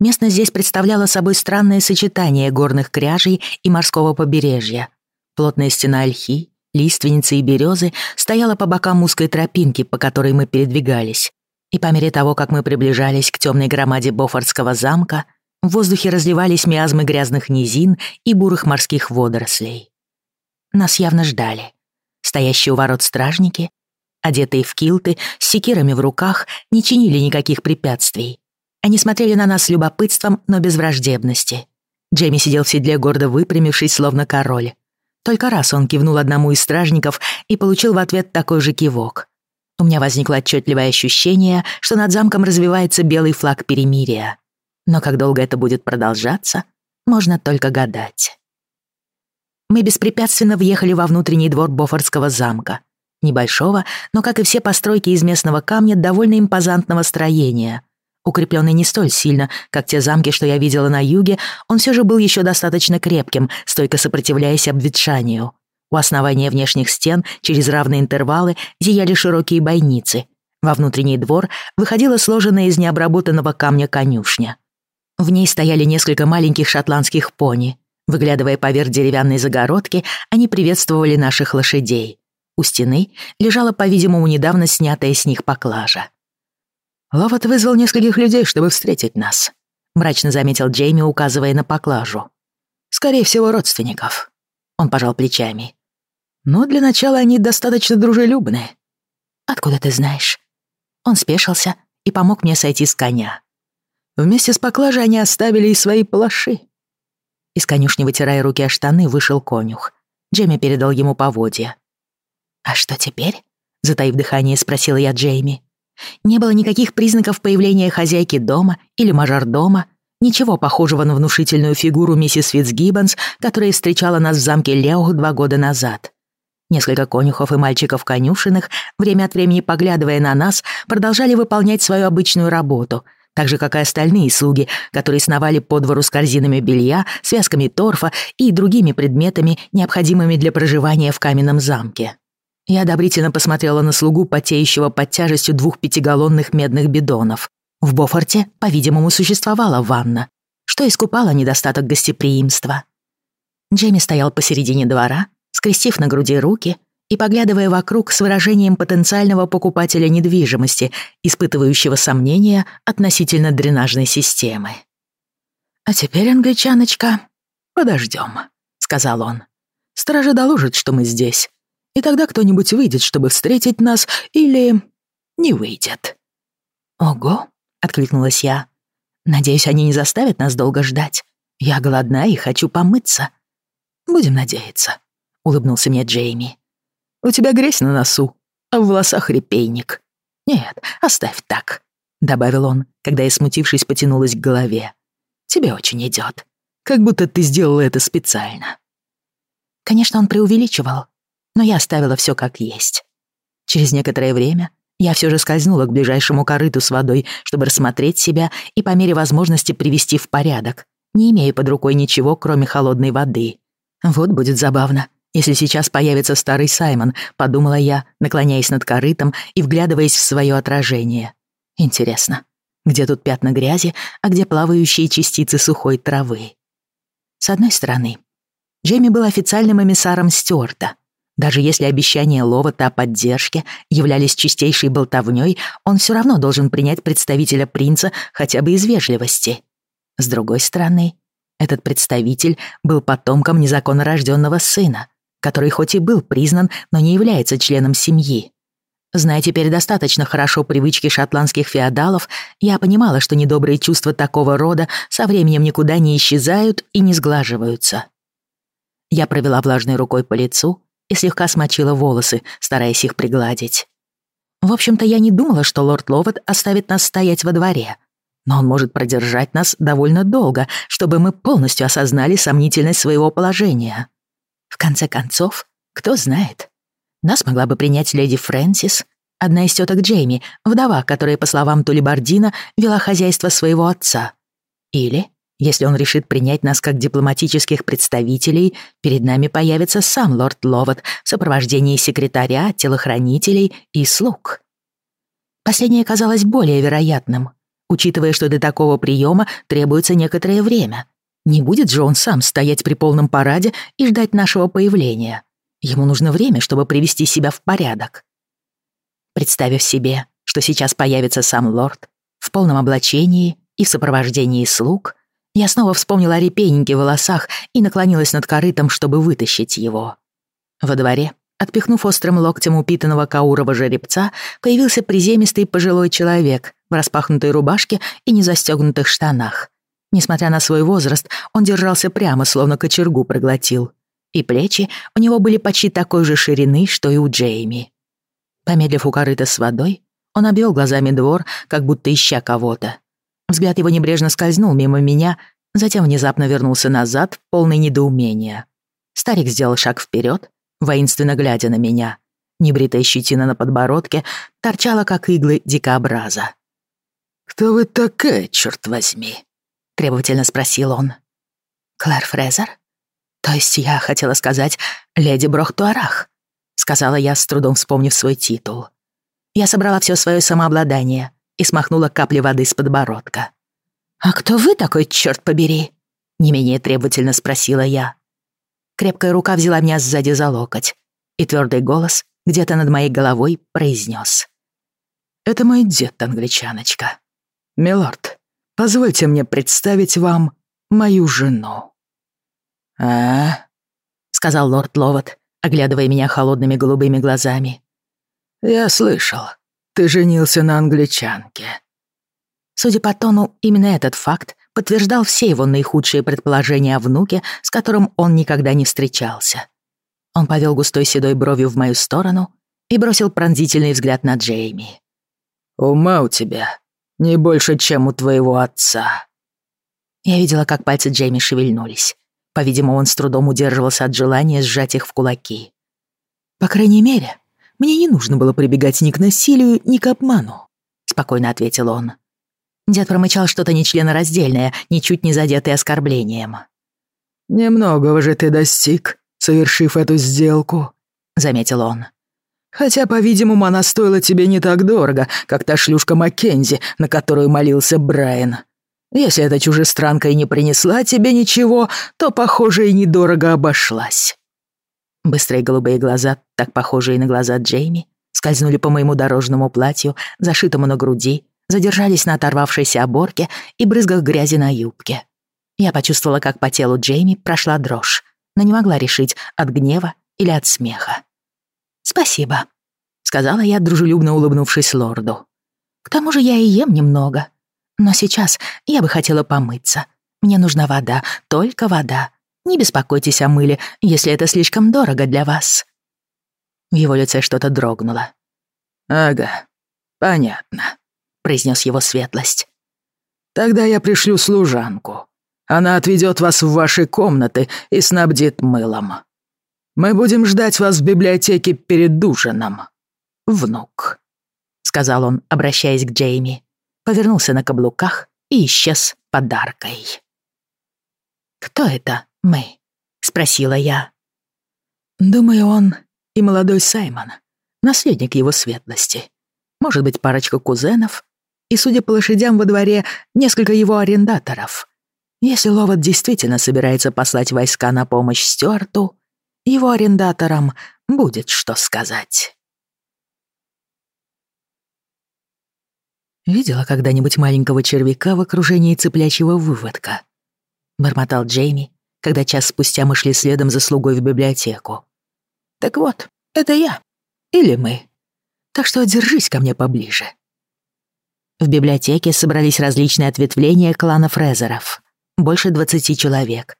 Местность здесь представляла собой странное сочетание горных кряжей и морского побережья. Плотная стена ольхи, лиственницы и березы стояла по бокам узкой тропинки, по которой мы передвигались. И по мере того, как мы приближались к темной громаде Бофордского замка, в воздухе разливались миазмы грязных низин и бурых морских водорослей. Нас явно ждали. Стоящие у ворот стражники, одетые в килты, с секирами в руках, не чинили никаких препятствий. Они смотрели на нас с любопытством, но без враждебности. Джейми сидел в седле, гордо выпрямившись, словно король. Только раз он кивнул одному из стражников и получил в ответ такой же кивок. У меня возникло отчетливое ощущение, что над замком развивается белый флаг перемирия. Но как долго это будет продолжаться, можно только гадать. Мы беспрепятственно въехали во внутренний двор Бофордского замка. Небольшого, но, как и все постройки из местного камня, довольно импозантного строения — Укрепленный не столь сильно, как те замки, что я видела на юге, он все же был еще достаточно крепким, стойко сопротивляясь обветшанию. У основания внешних стен через равные интервалы зияли широкие бойницы. Во внутренний двор выходила сложенная из необработанного камня конюшня. В ней стояли несколько маленьких шотландских пони. Выглядывая поверх деревянной загородки, они приветствовали наших лошадей. У стены лежала, по-видимому, недавно снятая с них поклажа. «Ловот вызвал нескольких людей, чтобы встретить нас», — мрачно заметил Джейми, указывая на поклажу. «Скорее всего, родственников». Он пожал плечами. «Но для начала они достаточно дружелюбны». «Откуда ты знаешь?» Он спешился и помог мне сойти с коня. Вместе с поклажей они оставили и свои палаши. Из конюшни, вытирая руки о штаны, вышел конюх. Джейми передал ему поводья. «А что теперь?» — затаив дыхание, спросила я Джейми. Не было никаких признаков появления хозяйки дома или мажордома, ничего похожего на внушительную фигуру миссис Фитцгиббонс, которая встречала нас в замке Леох два года назад. Несколько конюхов и мальчиков конюшенных, время от времени поглядывая на нас, продолжали выполнять свою обычную работу, так же, как и остальные слуги, которые сновали по двору с корзинами белья, связками торфа и другими предметами, необходимыми для проживания в каменном замке. Я одобрительно посмотрела на слугу, потеющего под тяжестью двух пятигаллонных медных бидонов. В Бофорте, по-видимому, существовала ванна, что искупало недостаток гостеприимства. Джейми стоял посередине двора, скрестив на груди руки и поглядывая вокруг с выражением потенциального покупателя недвижимости, испытывающего сомнения относительно дренажной системы. «А теперь, англичаночка, подождем», — сказал он. «Стражи доложат, что мы здесь, и тогда кто-нибудь выйдет, чтобы встретить нас, или не выйдет». «Ого», — откликнулась я. «Надеюсь, они не заставят нас долго ждать. Я голодна и хочу помыться». «Будем надеяться», — улыбнулся мне Джейми. «У тебя грязь на носу, а в волосах репейник». «Нет, оставь так», — добавил он, когда я, смутившись, потянулась к голове. «Тебе очень идет. Как будто ты сделала это специально». Конечно, он преувеличивал, но я оставила все как есть. Через некоторое время я все же скользнула к ближайшему корыту с водой, чтобы рассмотреть себя и по мере возможности привести в порядок, не имея под рукой ничего, кроме холодной воды. Вот будет забавно, если сейчас появится старый Саймон, подумала я, наклоняясь над корытом и вглядываясь в свое отражение. Интересно, где тут пятна грязи, а где плавающие частицы сухой травы? С одной стороны, Джейми был официальным эмиссаром Стюарта — даже если обещания Ловата о поддержке являлись чистейшей болтовнёй, он всё равно должен принять представителя принца хотя бы из вежливости. С другой стороны, этот представитель был потомком незаконно сына, который хоть и был признан, но не является членом семьи. Зная теперь достаточно хорошо привычки шотландских феодалов, я понимала, что недобрые чувства такого рода со временем никуда не исчезают и не сглаживаются. Я провела влажной рукой по лицу, и слегка смочила волосы, стараясь их пригладить. В общем-то, я не думала, что лорд Ловет оставит нас стоять во дворе. Но он может продержать нас довольно долго, чтобы мы полностью осознали сомнительность своего положения. В конце концов, кто знает. Нас могла бы принять леди Фрэнсис, одна из теток Джейми, вдова, которая, по словам Тулибардина, вела хозяйство своего отца. Или если он решит принять нас как дипломатических представителей, перед нами появится сам лорд Ловат в сопровождении секретаря, телохранителей и слуг. Последнее казалось более вероятным, учитывая, что для такого приема требуется некоторое время. Не будет же он сам стоять при полном параде и ждать нашего появления. Ему нужно время, чтобы привести себя в порядок. Представив себе, что сейчас появится сам лорд, в полном облачении и в сопровождении слуг — я снова вспомнила о репейнике в волосах и наклонилась над корытом, чтобы вытащить его. Во дворе, отпихнув острым локтем упитанного каурова жеребца, появился приземистый пожилой человек в распахнутой рубашке и незастегнутых штанах. Несмотря на свой возраст, он держался прямо, словно кочергу проглотил. И плечи у него были почти такой же ширины, что и у Джейми. Помедлив у корыта с водой, он обвел глазами двор, как будто ища кого-то. Взгляд его небрежно скользнул мимо меня, затем внезапно вернулся назад, полный недоумения. Старик сделал шаг вперед, воинственно глядя на меня. Небритая щетина на подбородке торчала, как иглы дикообраза. «Кто вы такая, черт возьми?» — требовательно спросил он. «Клэр Фрезер? То есть я хотела сказать «Леди Брохтуарах», — сказала я, с трудом вспомнив свой титул. Я собрала все свое самообладание и смахнула капли воды с подбородка. «А кто вы такой, черт побери?» Не менее требовательно спросила я. Крепкая рука взяла меня сзади за локоть, и твердый голос где-то над моей головой произнес: «Это мой дед, англичаночка. Милорд, позвольте мне представить вам мою жену». «А?» — сказал лорд Ловат, оглядывая меня холодными голубыми глазами. «Я слышал, ты женился на англичанке». Судя по тону, именно этот факт подтверждал все его наихудшие предположения о внуке, с которым он никогда не встречался. Он повел густой седой бровью в мою сторону и бросил пронзительный взгляд на Джейми. «Ума у тебя не больше, чем у твоего отца». Я видела, как пальцы Джейми шевельнулись. По-видимому, он с трудом удерживался от желания сжать их в кулаки. «По крайней мере, мне не нужно было прибегать ни к насилию, ни к обману», — спокойно ответил он. Дед промычал что-то нечленораздельное, ничуть не задетое оскорблением. «Немногого же ты достиг, совершив эту сделку», — заметил он. «Хотя, по-видимому, она стоила тебе не так дорого, как та шлюшка Маккензи, на которую молился Брайан. Если эта чужестранка и не принесла тебе ничего, то, похоже, и недорого обошлась». Быстрые голубые глаза, так похожие на глаза Джейми, скользнули по моему дорожному платью, зашитому на груди, задержались на оторвавшейся оборке и брызгах грязи на юбке. Я почувствовала, как по телу Джейми прошла дрожь, но не могла решить, от гнева или от смеха. «Спасибо», — сказала я, дружелюбно улыбнувшись лорду. «К тому же я и ем немного. Но сейчас я бы хотела помыться. Мне нужна вода, только вода. Не беспокойтесь о мыле, если это слишком дорого для вас». В его лице что-то дрогнуло. «Ага, понятно», произнес его светлость. «Тогда я пришлю служанку. Она отведет вас в ваши комнаты и снабдит мылом. Мы будем ждать вас в библиотеке перед ужином, внук», — сказал он, обращаясь к Джейми. Повернулся на каблуках и исчез подаркой. «Кто это мы?» — спросила я. «Думаю, он и молодой Саймон, наследник его светлости. Может быть, парочка кузенов и, судя по лошадям во дворе, несколько его арендаторов. Если Ловат действительно собирается послать войска на помощь Стюарту, его арендаторам будет что сказать. «Видела когда-нибудь маленького червяка в окружении цыплячьего выводка?» — бормотал Джейми, когда час спустя мы шли следом за слугой в библиотеку. «Так вот, это я. Или мы. Так что держись ко мне поближе. В библиотеке собрались различные ответвления клана Фрезеров. Больше 20 человек.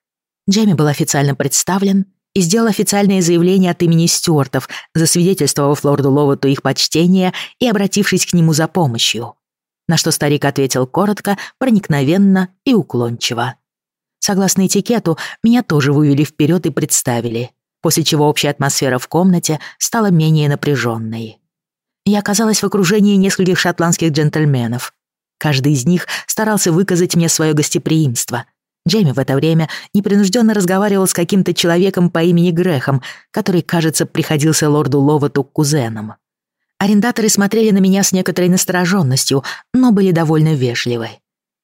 Джейми был официально представлен и сделал официальное заявление от имени Стюартов, засвидетельствовав лорду Ловату их почтение и обратившись к нему за помощью. На что старик ответил коротко, проникновенно и уклончиво. Согласно этикету, меня тоже вывели вперед и представили, после чего общая атмосфера в комнате стала менее напряженной я оказалась в окружении нескольких шотландских джентльменов. Каждый из них старался выказать мне свое гостеприимство. Джейми в это время непринужденно разговаривал с каким-то человеком по имени Грехом, который, кажется, приходился лорду Ловату кузеном. Арендаторы смотрели на меня с некоторой настороженностью, но были довольно вежливы.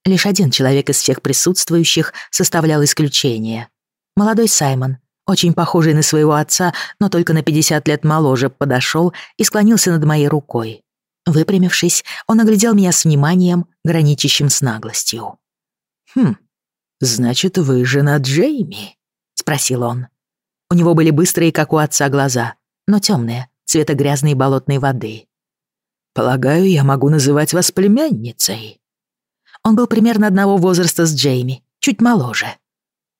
Лишь один человек из всех присутствующих составлял исключение. Молодой Саймон, очень похожий на своего отца, но только на 50 лет моложе, подошел и склонился над моей рукой. Выпрямившись, он оглядел меня с вниманием, граничащим с наглостью. «Хм, значит, вы жена Джейми?» — спросил он. У него были быстрые, как у отца, глаза, но темные, цвета грязной болотной воды. «Полагаю, я могу называть вас племянницей». Он был примерно одного возраста с Джейми, чуть моложе.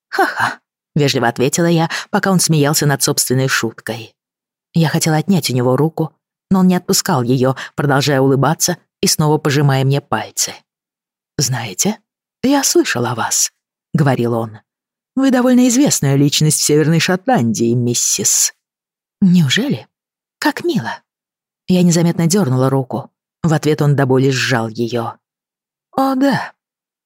«Ха-ха, — вежливо ответила я, пока он смеялся над собственной шуткой. Я хотела отнять у него руку, но он не отпускал ее, продолжая улыбаться и снова пожимая мне пальцы. «Знаете, я слышал о вас», — говорил он. «Вы довольно известная личность в Северной Шотландии, миссис». «Неужели? Как мило». Я незаметно дернула руку. В ответ он до боли сжал ее. «О, да.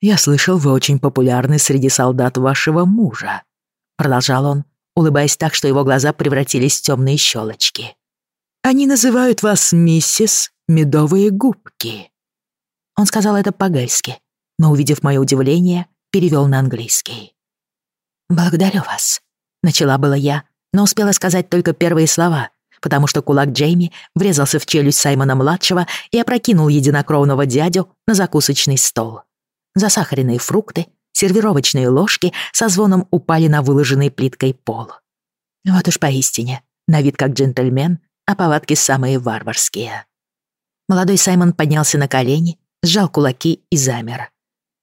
Я слышал, вы очень популярны среди солдат вашего мужа. — продолжал он, улыбаясь так, что его глаза превратились в темные щелочки. Они называют вас миссис Медовые губки». Он сказал это по-гальски, но, увидев мое удивление, перевел на английский. «Благодарю вас», — начала была я, но успела сказать только первые слова, потому что кулак Джейми врезался в челюсть Саймона-младшего и опрокинул единокровного дядю на закусочный стол. Засахаренные фрукты, сервировочные ложки со звоном упали на выложенный плиткой пол. Вот уж поистине, на вид как джентльмен, а повадки самые варварские. Молодой Саймон поднялся на колени, сжал кулаки и замер.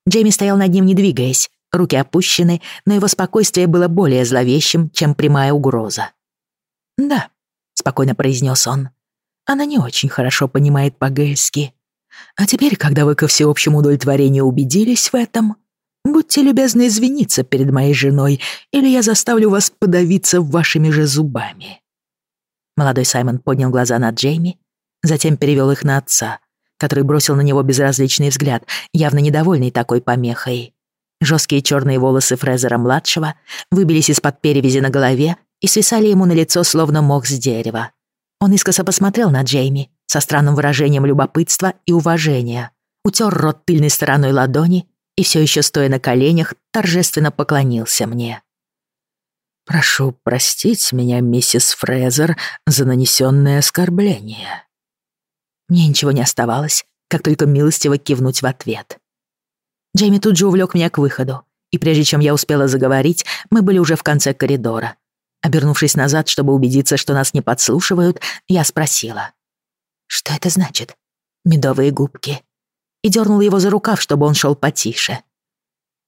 Джейми стоял над ним, не двигаясь, руки опущены, но его спокойствие было более зловещим, чем прямая угроза. «Да», — спокойно произнес он, — «она не очень хорошо понимает по-гельски. А теперь, когда вы ко всеобщему удовлетворению убедились в этом, будьте любезны извиниться перед моей женой, или я заставлю вас подавиться вашими же зубами». Молодой Саймон поднял глаза на Джейми, затем перевел их на отца, который бросил на него безразличный взгляд, явно недовольный такой помехой. Жесткие черные волосы Фрезера-младшего выбились из-под перевязи на голове и свисали ему на лицо, словно мох с дерева. Он искоса посмотрел на Джейми со странным выражением любопытства и уважения, утер рот тыльной стороной ладони и все еще стоя на коленях, торжественно поклонился мне. «Прошу простить меня, миссис Фрезер, за нанесенное оскорбление». Мне ничего не оставалось, как только милостиво кивнуть в ответ. Джейми тут же увлек меня к выходу, и прежде чем я успела заговорить, мы были уже в конце коридора. Обернувшись назад, чтобы убедиться, что нас не подслушивают, я спросила. «Что это значит? Медовые губки?» И дернула его за рукав, чтобы он шел потише.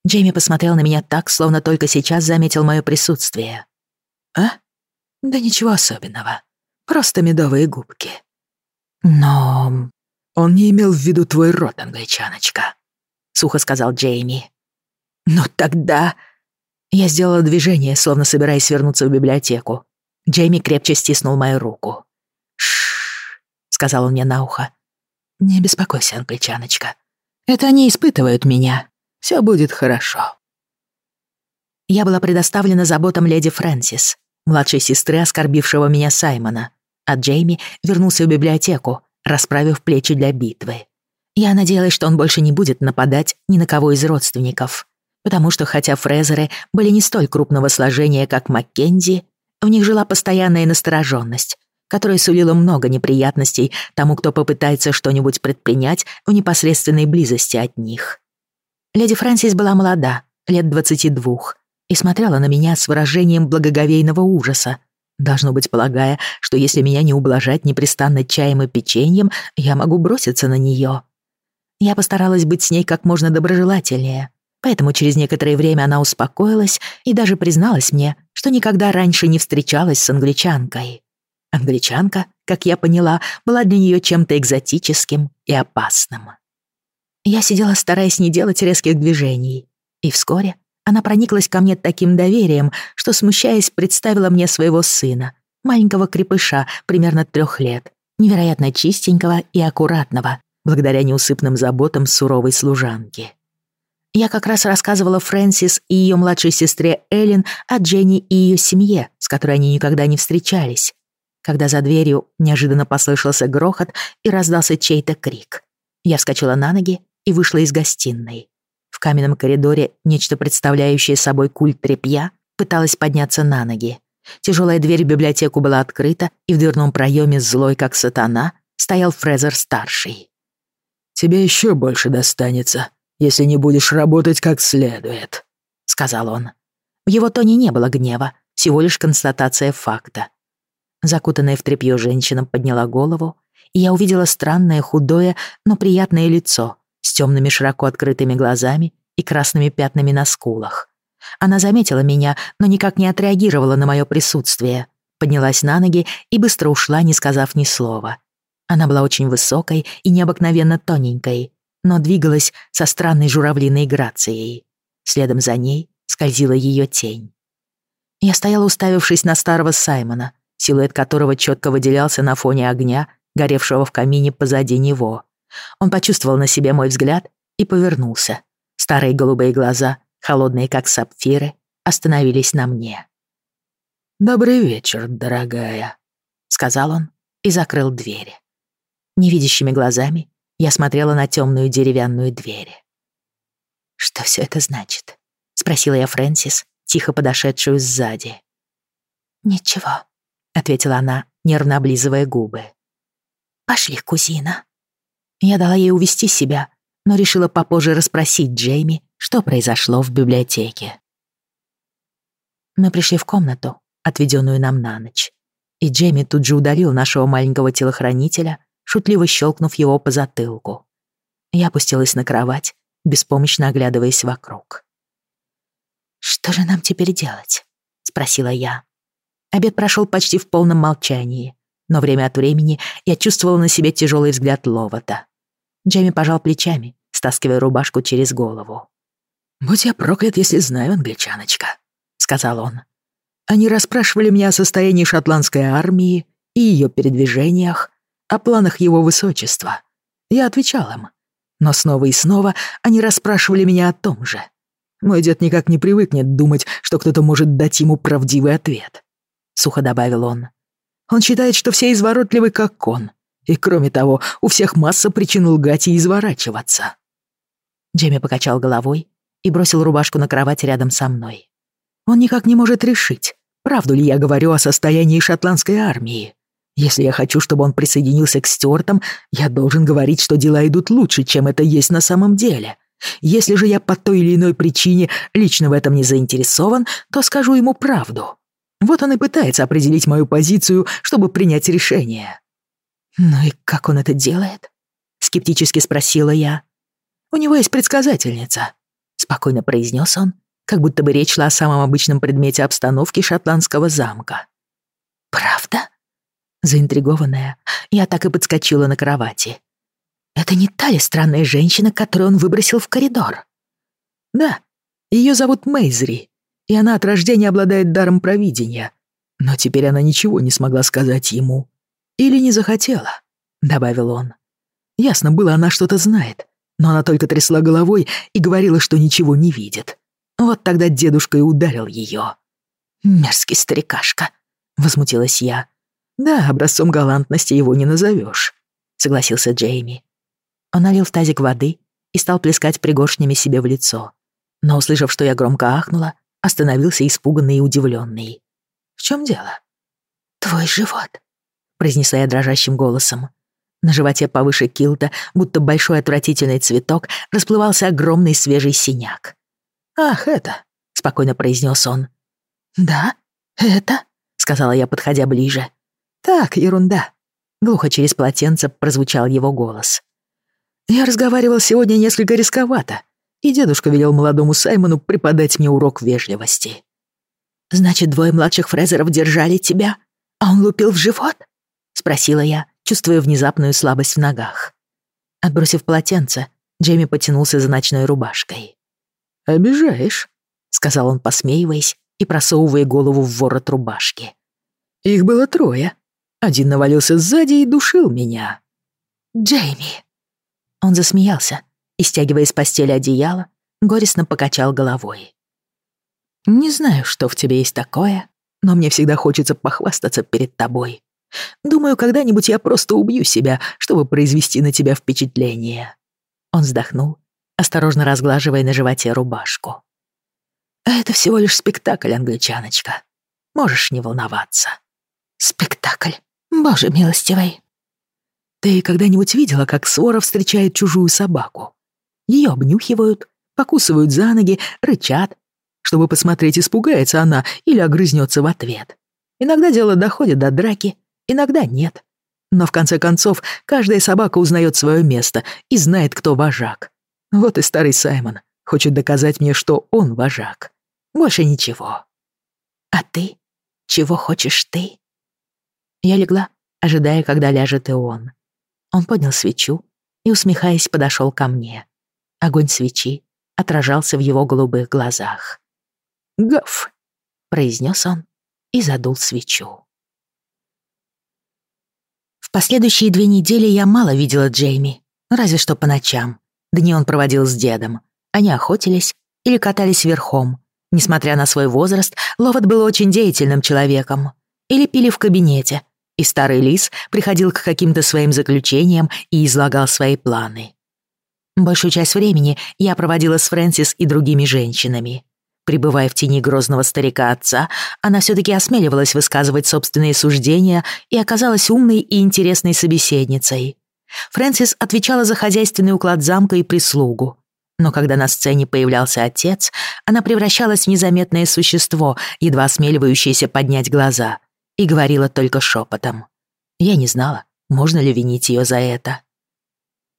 Джейми посмотрел на меня так, словно только сейчас заметил мое присутствие. «А? Да ничего особенного. Просто медовые губки». «Но...» «Он не имел в виду твой рот, англичаночка», — сухо сказал Джейми. «Но тогда...» Я сделала движение, словно собираясь вернуться в библиотеку. Джейми крепче стиснул мою руку. «Шшш», — сказал он мне на ухо. «Не беспокойся, англичаночка. Это они испытывают меня. Все будет хорошо». Я была предоставлена заботам леди Фрэнсис, младшей сестры оскорбившего меня Саймона, а Джейми вернулся в библиотеку, расправив плечи для битвы. Я надеялась, что он больше не будет нападать ни на кого из родственников, потому что хотя Фрезеры были не столь крупного сложения, как Маккензи, в них жила постоянная настороженность, которая сулила много неприятностей тому, кто попытается что-нибудь предпринять в непосредственной близости от них. Леди Фрэнсис была молода, лет двадцати двух, и смотрела на меня с выражением благоговейного ужаса, должно быть полагая, что если меня не ублажать непрестанно чаем и печеньем, я могу броситься на нее. Я постаралась быть с ней как можно доброжелательнее, поэтому через некоторое время она успокоилась и даже призналась мне, что никогда раньше не встречалась с англичанкой. Англичанка, как я поняла, была для нее чем-то экзотическим и опасным. Я сидела, стараясь не делать резких движений, и вскоре она прониклась ко мне таким доверием, что, смущаясь, представила мне своего сына, маленького крепыша, примерно трех лет, невероятно чистенького и аккуратного, благодаря неусыпным заботам суровой служанки. Я как раз рассказывала Фрэнсис и ее младшей сестре Эллен о Дженни и ее семье, с которой они никогда не встречались, когда за дверью неожиданно послышался грохот и раздался чей-то крик. Я вскочила на ноги и вышла из гостиной. В каменном коридоре нечто представляющее собой культ тряпья пыталась подняться на ноги. Тяжелая дверь в библиотеку была открыта, и в дверном проеме злой, как сатана, стоял Фрезер-старший тебе еще больше достанется, если не будешь работать как следует», — сказал он. В его тоне не было гнева, всего лишь констатация факта. Закутанная в тряпье женщина подняла голову, и я увидела странное, худое, но приятное лицо с темными широко открытыми глазами и красными пятнами на скулах. Она заметила меня, но никак не отреагировала на мое присутствие, поднялась на ноги и быстро ушла, не сказав ни слова. Она была очень высокой и необыкновенно тоненькой, но двигалась со странной журавлиной грацией. Следом за ней скользила ее тень. Я стояла, уставившись на старого Саймона, силуэт которого четко выделялся на фоне огня, горевшего в камине позади него. Он почувствовал на себе мой взгляд и повернулся. Старые голубые глаза, холодные как сапфиры, остановились на мне. «Добрый вечер, дорогая», — сказал он и закрыл дверь. Невидящими глазами я смотрела на темную деревянную дверь. «Что все это значит?» — спросила я Фрэнсис, тихо подошедшую сзади. «Ничего», — ответила она, нервно облизывая губы. «Пошли, кузина». Я дала ей увести себя, но решила попозже расспросить Джейми, что произошло в библиотеке. Мы пришли в комнату, отведенную нам на ночь, и Джейми тут же ударил нашего маленького телохранителя, шутливо щелкнув его по затылку. Я опустилась на кровать, беспомощно оглядываясь вокруг. «Что же нам теперь делать?» — спросила я. Обед прошел почти в полном молчании, но время от времени я чувствовала на себе тяжелый взгляд Ловота. Джейми пожал плечами, стаскивая рубашку через голову. «Будь я проклят, если знаю, англичаночка», — сказал он. «Они расспрашивали меня о состоянии шотландской армии и ее передвижениях, о планах его высочества. Я отвечал им. Но снова и снова они расспрашивали меня о том же. Мой дед никак не привыкнет думать, что кто-то может дать ему правдивый ответ. Сухо добавил он. Он считает, что все изворотливы, как он. И кроме того, у всех масса причин лгать и изворачиваться. Джемми покачал головой и бросил рубашку на кровать рядом со мной. Он никак не может решить, правду ли я говорю о состоянии шотландской армии. Если я хочу, чтобы он присоединился к Стюартам, я должен говорить, что дела идут лучше, чем это есть на самом деле. Если же я по той или иной причине лично в этом не заинтересован, то скажу ему правду. Вот он и пытается определить мою позицию, чтобы принять решение. «Ну и как он это делает?» — скептически спросила я. «У него есть предсказательница», — спокойно произнес он, как будто бы речь шла о самом обычном предмете обстановки шотландского замка. «Правда?» Заинтригованная, я так и подскочила на кровати. Это не та ли странная женщина, которую он выбросил в коридор? Да, ее зовут Мейзри, и она от рождения обладает даром провидения. Но теперь она ничего не смогла сказать ему. Или не захотела, добавил он. Ясно было, она что-то знает, но она только трясла головой и говорила, что ничего не видит. Вот тогда дедушка и ударил ее. «Мерзкий старикашка», — возмутилась я. «Да, образцом галантности его не назовешь», — согласился Джейми. Он налил в тазик воды и стал плескать пригоршнями себе в лицо. Но, услышав, что я громко ахнула, остановился испуганный и удивленный. «В чем дело?» «Твой живот», — произнесла я дрожащим голосом. На животе повыше килта, будто большой отвратительный цветок, расплывался огромный свежий синяк. «Ах, это!» — спокойно произнес он. «Да, это?» — сказала я, подходя ближе. «Так, ерунда», — глухо через полотенце прозвучал его голос. Я разговаривал сегодня несколько рисковато, и дедушка велел молодому Саймону преподать мне урок вежливости. «Значит, двое младших Фрезеров держали тебя, а он лупил в живот?» — спросила я, чувствуя внезапную слабость в ногах. Отбросив полотенце, Джейми потянулся за ночной рубашкой. «Обижаешь», — сказал он, посмеиваясь и просовывая голову в ворот рубашки. «Их было трое. Один навалился сзади и душил меня». «Джейми!» Он засмеялся и, стягивая из постели одеяло, горестно покачал головой. «Не знаю, что в тебе есть такое, но мне всегда хочется похвастаться перед тобой. Думаю, когда-нибудь я просто убью себя, чтобы произвести на тебя впечатление». Он вздохнул, осторожно разглаживая на животе рубашку. «Это всего лишь спектакль, англичаночка. Можешь не волноваться». «Спектакль? Боже милостивый!» Ты когда-нибудь видела, как свора встречает чужую собаку? Ее обнюхивают, покусывают за ноги, рычат, чтобы посмотреть, испугается она или огрызнется в ответ. Иногда дело доходит до драки, иногда нет. Но в конце концов, каждая собака узнает свое место и знает, кто вожак. Вот и старый Саймон хочет доказать мне, что он вожак. Больше ничего. А ты? Чего хочешь ты? Я легла, ожидая, когда ляжет и он. Он поднял свечу и, усмехаясь, подошел ко мне. Огонь свечи отражался в его голубых глазах. «Гав!» — произнес он и задул свечу. В последующие две недели я мало видела Джейми, разве что по ночам. Дни он проводил с дедом. Они охотились или катались верхом. Несмотря на свой возраст, Ловат был очень деятельным человеком. Или пили в кабинете, и старый лис приходил к каким-то своим заключениям и излагал свои планы. Большую часть времени я проводила с Фрэнсис и другими женщинами. Пребывая в тени грозного старика отца, она все-таки осмеливалась высказывать собственные суждения и оказалась умной и интересной собеседницей. Фрэнсис отвечала за хозяйственный уклад замка и прислугу. Но когда на сцене появлялся отец, она превращалась в незаметное существо, едва осмеливающееся поднять глаза, и говорила только шепотом. Я не знала, можно ли винить ее за это.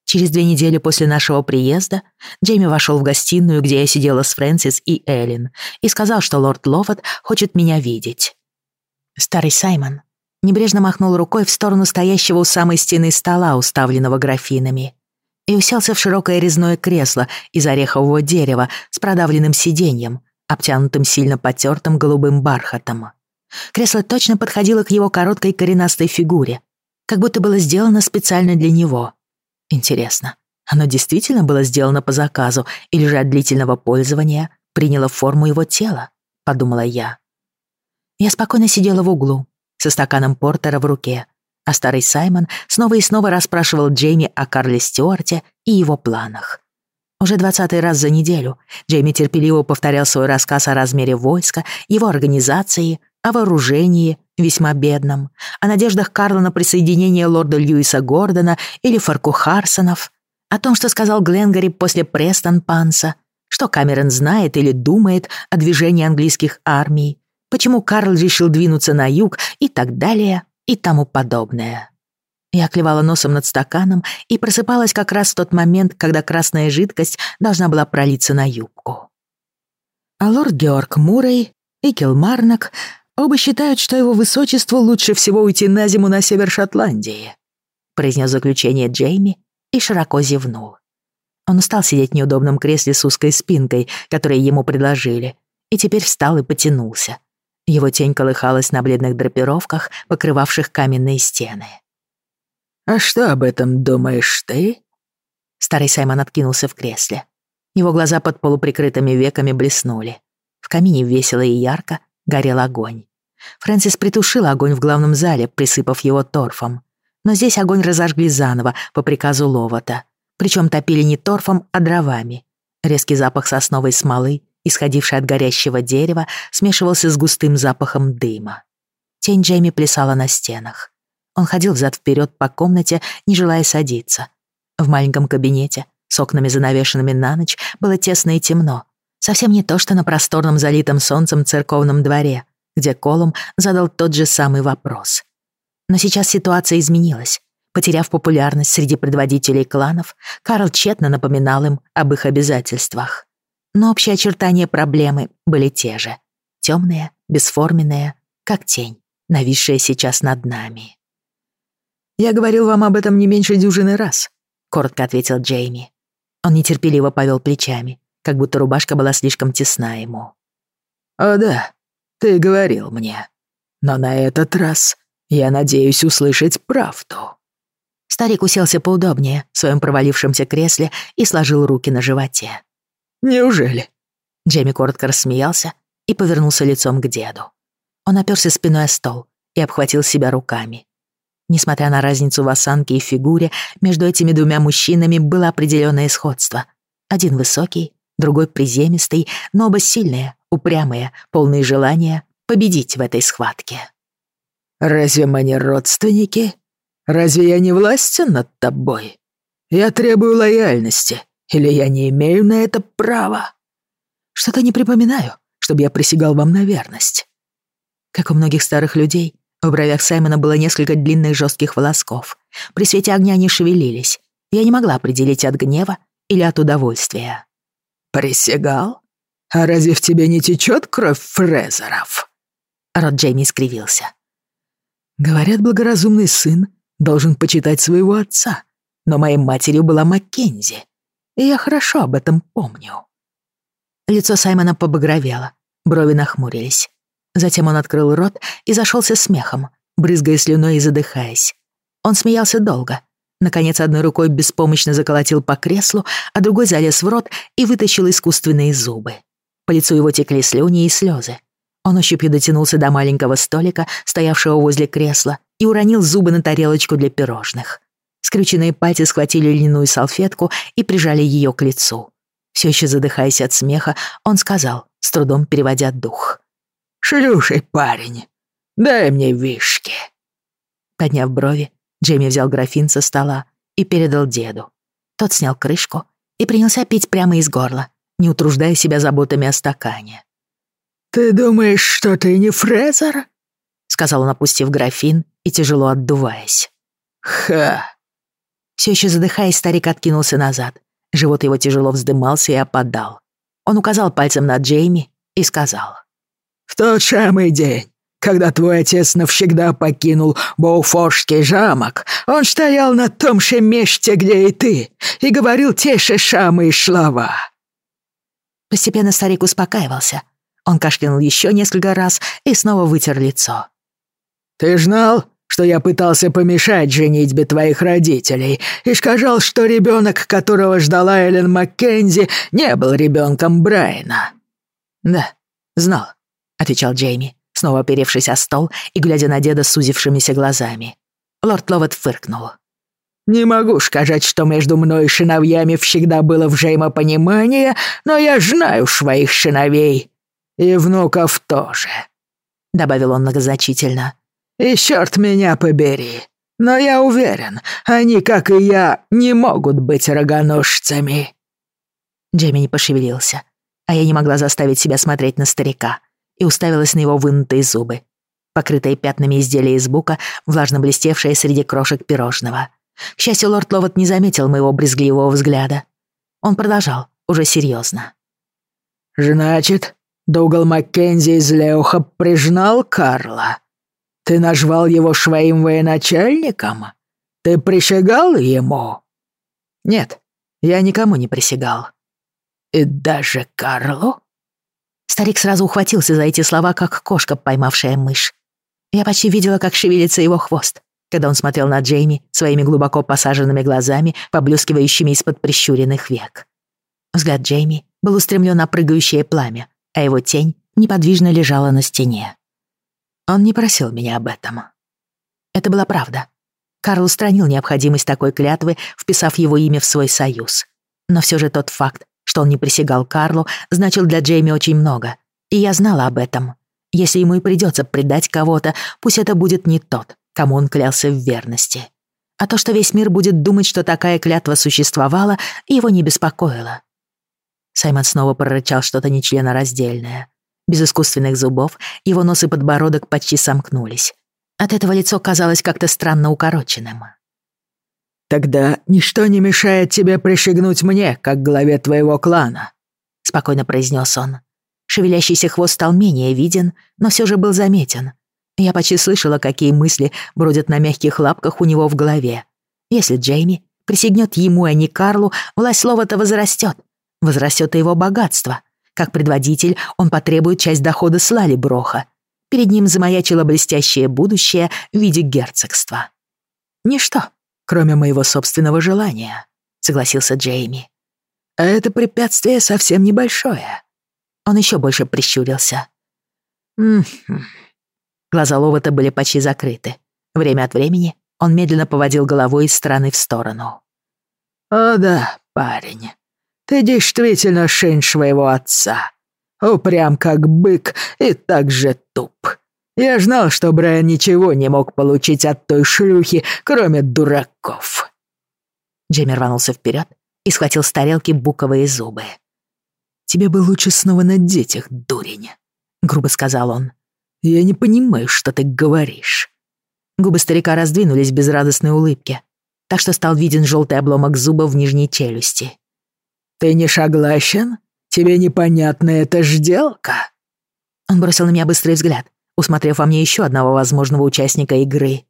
Через две недели после нашего приезда Джейми вошел в гостиную, где я сидела с Фрэнсис и Эллен, и сказал, что лорд Ловат хочет меня видеть. Старый Саймон небрежно махнул рукой в сторону стоящего у самой стены стола, уставленного графинами, и уселся в широкое резное кресло из орехового дерева с продавленным сиденьем, обтянутым сильно потертым голубым бархатом. Кресло точно подходило к его короткой коренастой фигуре, как будто было сделано специально для него. Интересно, оно действительно было сделано по заказу или же от длительного пользования приняло форму его тела, подумала я. Я спокойно сидела в углу, со стаканом портера в руке, а старый Саймон снова и снова расспрашивал Джейми о Карле Стюарте и его планах. Уже двадцатый раз за неделю Джейми терпеливо повторял свой рассказ о размере войска, его организации, о вооружении, весьма бедном, о надеждах Карла на присоединение лорда Льюиса Гордона или Фарку Харсонов, о том, что сказал Гленгари после Престон Панса, что Камерон знает или думает о движении английских армий, почему Карл решил двинуться на юг и так далее и тому подобное. Я клевала носом над стаканом и просыпалась как раз в тот момент, когда красная жидкость должна была пролиться на юбку. А лорд Георг Мурray и Килмарнок Оба считают, что его высочеству лучше всего уйти на зиму на север Шотландии», произнес заключение Джейми и широко зевнул. Он устал сидеть в неудобном кресле с узкой спинкой, которое ему предложили, и теперь встал и потянулся. Его тень колыхалась на бледных драпировках, покрывавших каменные стены. «А что об этом думаешь ты?» Старый Саймон откинулся в кресле. Его глаза под полуприкрытыми веками блеснули. В камине весело и ярко горел огонь. Фрэнсис притушила огонь в главном зале, присыпав его торфом. Но здесь огонь разожгли заново, по приказу Ловота. Причем топили не торфом, а дровами. Резкий запах сосновой смолы, исходивший от горящего дерева, смешивался с густым запахом дыма. Тень Джейми плясала на стенах. Он ходил взад-вперед по комнате, не желая садиться. В маленьком кабинете, с окнами занавешенными на ночь, было тесно и темно, Совсем не то, что на просторном залитом солнцем церковном дворе, где Колум задал тот же самый вопрос. Но сейчас ситуация изменилась. Потеряв популярность среди предводителей кланов, Карл тщетно напоминал им об их обязательствах. Но общие очертания проблемы были те же. Темные, бесформенные, как тень, нависшая сейчас над нами. «Я говорил вам об этом не меньше дюжины раз», — коротко ответил Джейми. Он нетерпеливо повел плечами как будто рубашка была слишком тесна ему. «О да, ты говорил мне. Но на этот раз я надеюсь услышать правду». Старик уселся поудобнее в своем провалившемся кресле и сложил руки на животе. «Неужели?» Джейми коротко рассмеялся и повернулся лицом к деду. Он оперся спиной о стол и обхватил себя руками. Несмотря на разницу в осанке и фигуре, между этими двумя мужчинами было определенное сходство. Один высокий, другой приземистый, но оба сильные, упрямые, полные желания победить в этой схватке. «Разве мы не родственники? Разве я не властен над тобой? Я требую лояльности, или я не имею на это права? Что-то не припоминаю, чтобы я присягал вам на верность». Как у многих старых людей, в бровях Саймона было несколько длинных жестких волосков. При свете огня они шевелились. Я не могла определить от гнева или от удовольствия. «Присягал? А разве в тебе не течет кровь Фрезеров?» Рот Джейми скривился. «Говорят, благоразумный сын должен почитать своего отца, но моей матерью была Маккензи, и я хорошо об этом помню». Лицо Саймона побагровело, брови нахмурились. Затем он открыл рот и зашелся смехом, брызгая слюной и задыхаясь. Он смеялся долго, Наконец, одной рукой беспомощно заколотил по креслу, а другой залез в рот и вытащил искусственные зубы. По лицу его текли слюни и слезы. Он ощупью дотянулся до маленького столика, стоявшего возле кресла, и уронил зубы на тарелочку для пирожных. Скрюченные пальцы схватили льняную салфетку и прижали ее к лицу. Все еще задыхаясь от смеха, он сказал, с трудом переводя дух. «Шлюший парень, дай мне вишки». Подняв брови, Джейми взял графин со стола и передал деду. Тот снял крышку и принялся пить прямо из горла, не утруждая себя заботами о стакане. «Ты думаешь, что ты не Фрезер?» — сказал он, опустив графин и тяжело отдуваясь. «Ха!» Все еще задыхаясь, старик откинулся назад. Живот его тяжело вздымался и опадал. Он указал пальцем на Джейми и сказал. «В тот самый день, когда твой отец навсегда покинул Боуфорский замок, он стоял на том же месте, где и ты, и говорил те же самые слова». Постепенно старик успокаивался — он кашлянул еще несколько раз и снова вытер лицо. «Ты знал, что я пытался помешать женитьбе твоих родителей и сказал, что ребенок, которого ждала Эллен Маккензи, не был ребенком Брайана?» «Да, знал», — отвечал Джейми, снова оперевшись о стол и глядя на деда сузившимися глазами. Лорд Ловет фыркнул. «Не могу сказать, что между мной и сыновьями всегда было взаимопонимание, но я знаю своих сыновей. И внуков тоже», — добавил он многозначительно. «И черт меня побери. Но я уверен, они, как и я, не могут быть рогоножцами». Джейми не пошевелился, а я не могла заставить себя смотреть на старика и уставилась на его вынутые зубы, покрытые пятнами изделия из бука, влажно блестевшие среди крошек пирожного. К счастью, лорд Ловот не заметил моего брезгливого взгляда. Он продолжал, уже серьезно. «Значит, Дугал Маккензи из Леуха признал Карла. Ты назвал его своим военачальником? Ты присягал ему?» «Нет, я никому не присягал». «И даже Карлу?» Старик сразу ухватился за эти слова, как кошка, поймавшая мышь. Я почти видела, как шевелится его хвост, когда он смотрел на Джейми своими глубоко посаженными глазами, поблескивающими из-под прищуренных век. Взгляд Джейми был устремлен на прыгающее пламя, а его тень неподвижно лежала на стене. Он не просил меня об этом. Это была правда. Карл устранил необходимость такой клятвы, вписав его имя в свой союз. Но все же тот факт, что он не присягал Карлу, значил для Джейми очень много. И я знала об этом. Если ему и придется предать кого-то, пусть это будет не тот, кому он клялся в верности. А то, что весь мир будет думать, что такая клятва существовала, его не беспокоило. Саймон снова прорычал что-то нечленораздельное. Без искусственных зубов его нос и подбородок почти сомкнулись. От этого лицо казалось как-то странно укороченным. «Тогда ничто не мешает тебе пришагнуть мне, как главе твоего клана», — спокойно произнес он. Шевелящийся хвост стал менее виден, но все же был заметен. Я почти слышала, какие мысли бродят на мягких лапках у него в голове. Если Джейми присягнет ему, а не Карлу, власть слова-то возрастет, возрастет и его богатство. Как предводитель он потребует часть дохода с Лали Броха. Перед ним замаячило блестящее будущее в виде герцогства. «Ничто, кроме моего собственного желания», — согласился Джейми. «А это препятствие совсем небольшое». Он еще больше прищурился. «М-м-м». Глаза Ловата были почти закрыты. Время от времени он медленно поводил головой из стороны в сторону. «О да, парень, ты действительно сын своего отца. Упрям как бык и так же туп. Я знал, что Брайан ничего не мог получить от той шлюхи, кроме дураков». Джейми рванулся вперед и схватил с тарелки буковые зубы. «Тебе бы лучше снова надеть их, дурень», — грубо сказал он. «Я не понимаю, что ты говоришь». Губы старика раздвинулись в безрадостной улыбке, так что стал виден желтый обломок зуба в нижней челюсти. «Ты не согласен? Тебе непонятна эта жделка?» Он бросил на меня быстрый взгляд, усмотрев во мне еще одного возможного участника игры.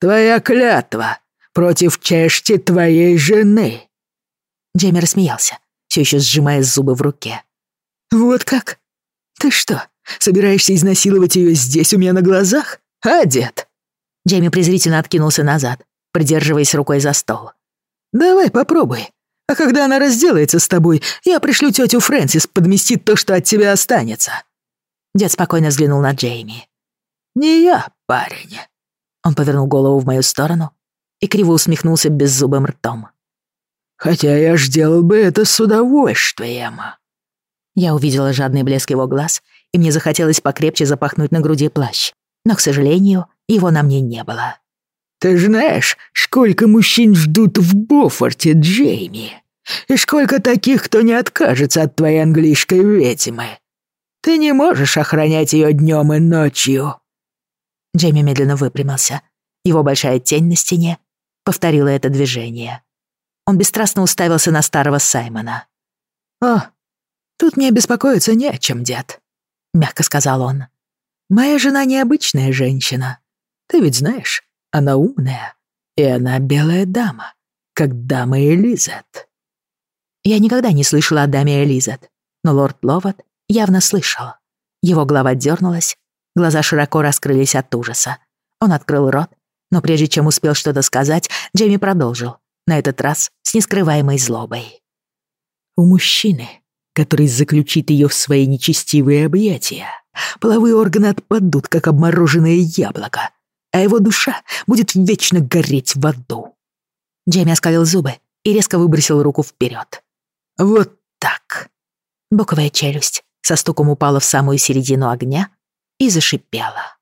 «Твоя клятва против чешти твоей жены!» Джейми рассмеялся, все еще сжимая зубы в руке. «Вот как? Ты что, собираешься изнасиловать ее здесь у меня на глазах? А, дед?» Джейми презрительно откинулся назад, придерживаясь рукой за стол. «Давай попробуй. А когда она разделается с тобой, я пришлю тетю Фрэнсис подместить то, что от тебя останется». Дед спокойно взглянул на Джейми. «Не я, парень». Он повернул голову в мою сторону и криво усмехнулся беззубым ртом. «Хотя я ж делал бы это с удовольствием». Я увидела жадный блеск его глаз, и мне захотелось покрепче запахнуть на груди плащ. Но, к сожалению, его на мне не было. «Ты знаешь, сколько мужчин ждут в Бофорте, Джейми? И сколько таких, кто не откажется от твоей английской ведьмы? Ты не можешь охранять ее днем и ночью». Джейми медленно выпрямился. Его большая тень на стене повторила это движение. Он бесстрастно уставился на старого Саймона. «О, тут мне беспокоиться не о чем, дед», — мягко сказал он. «Моя жена необычная женщина. Ты ведь знаешь, она умная, и она белая дама, как дама Элизет». Я никогда не слышала о даме Элизет, но лорд Ловат явно слышал. Его голова дернулась, глаза широко раскрылись от ужаса. Он открыл рот, но прежде чем успел что-то сказать, Джейми продолжил, на этот раз с нескрываемой злобой. «У мужчины, который заключит ее в свои нечестивые объятия, половые органы отпадут, как обмороженное яблоко, а его душа будет вечно гореть в аду». Джейми оскалил зубы и резко выбросил руку вперед. «Вот так». Боковая челюсть со стуком упала в самую середину огня и зашипела.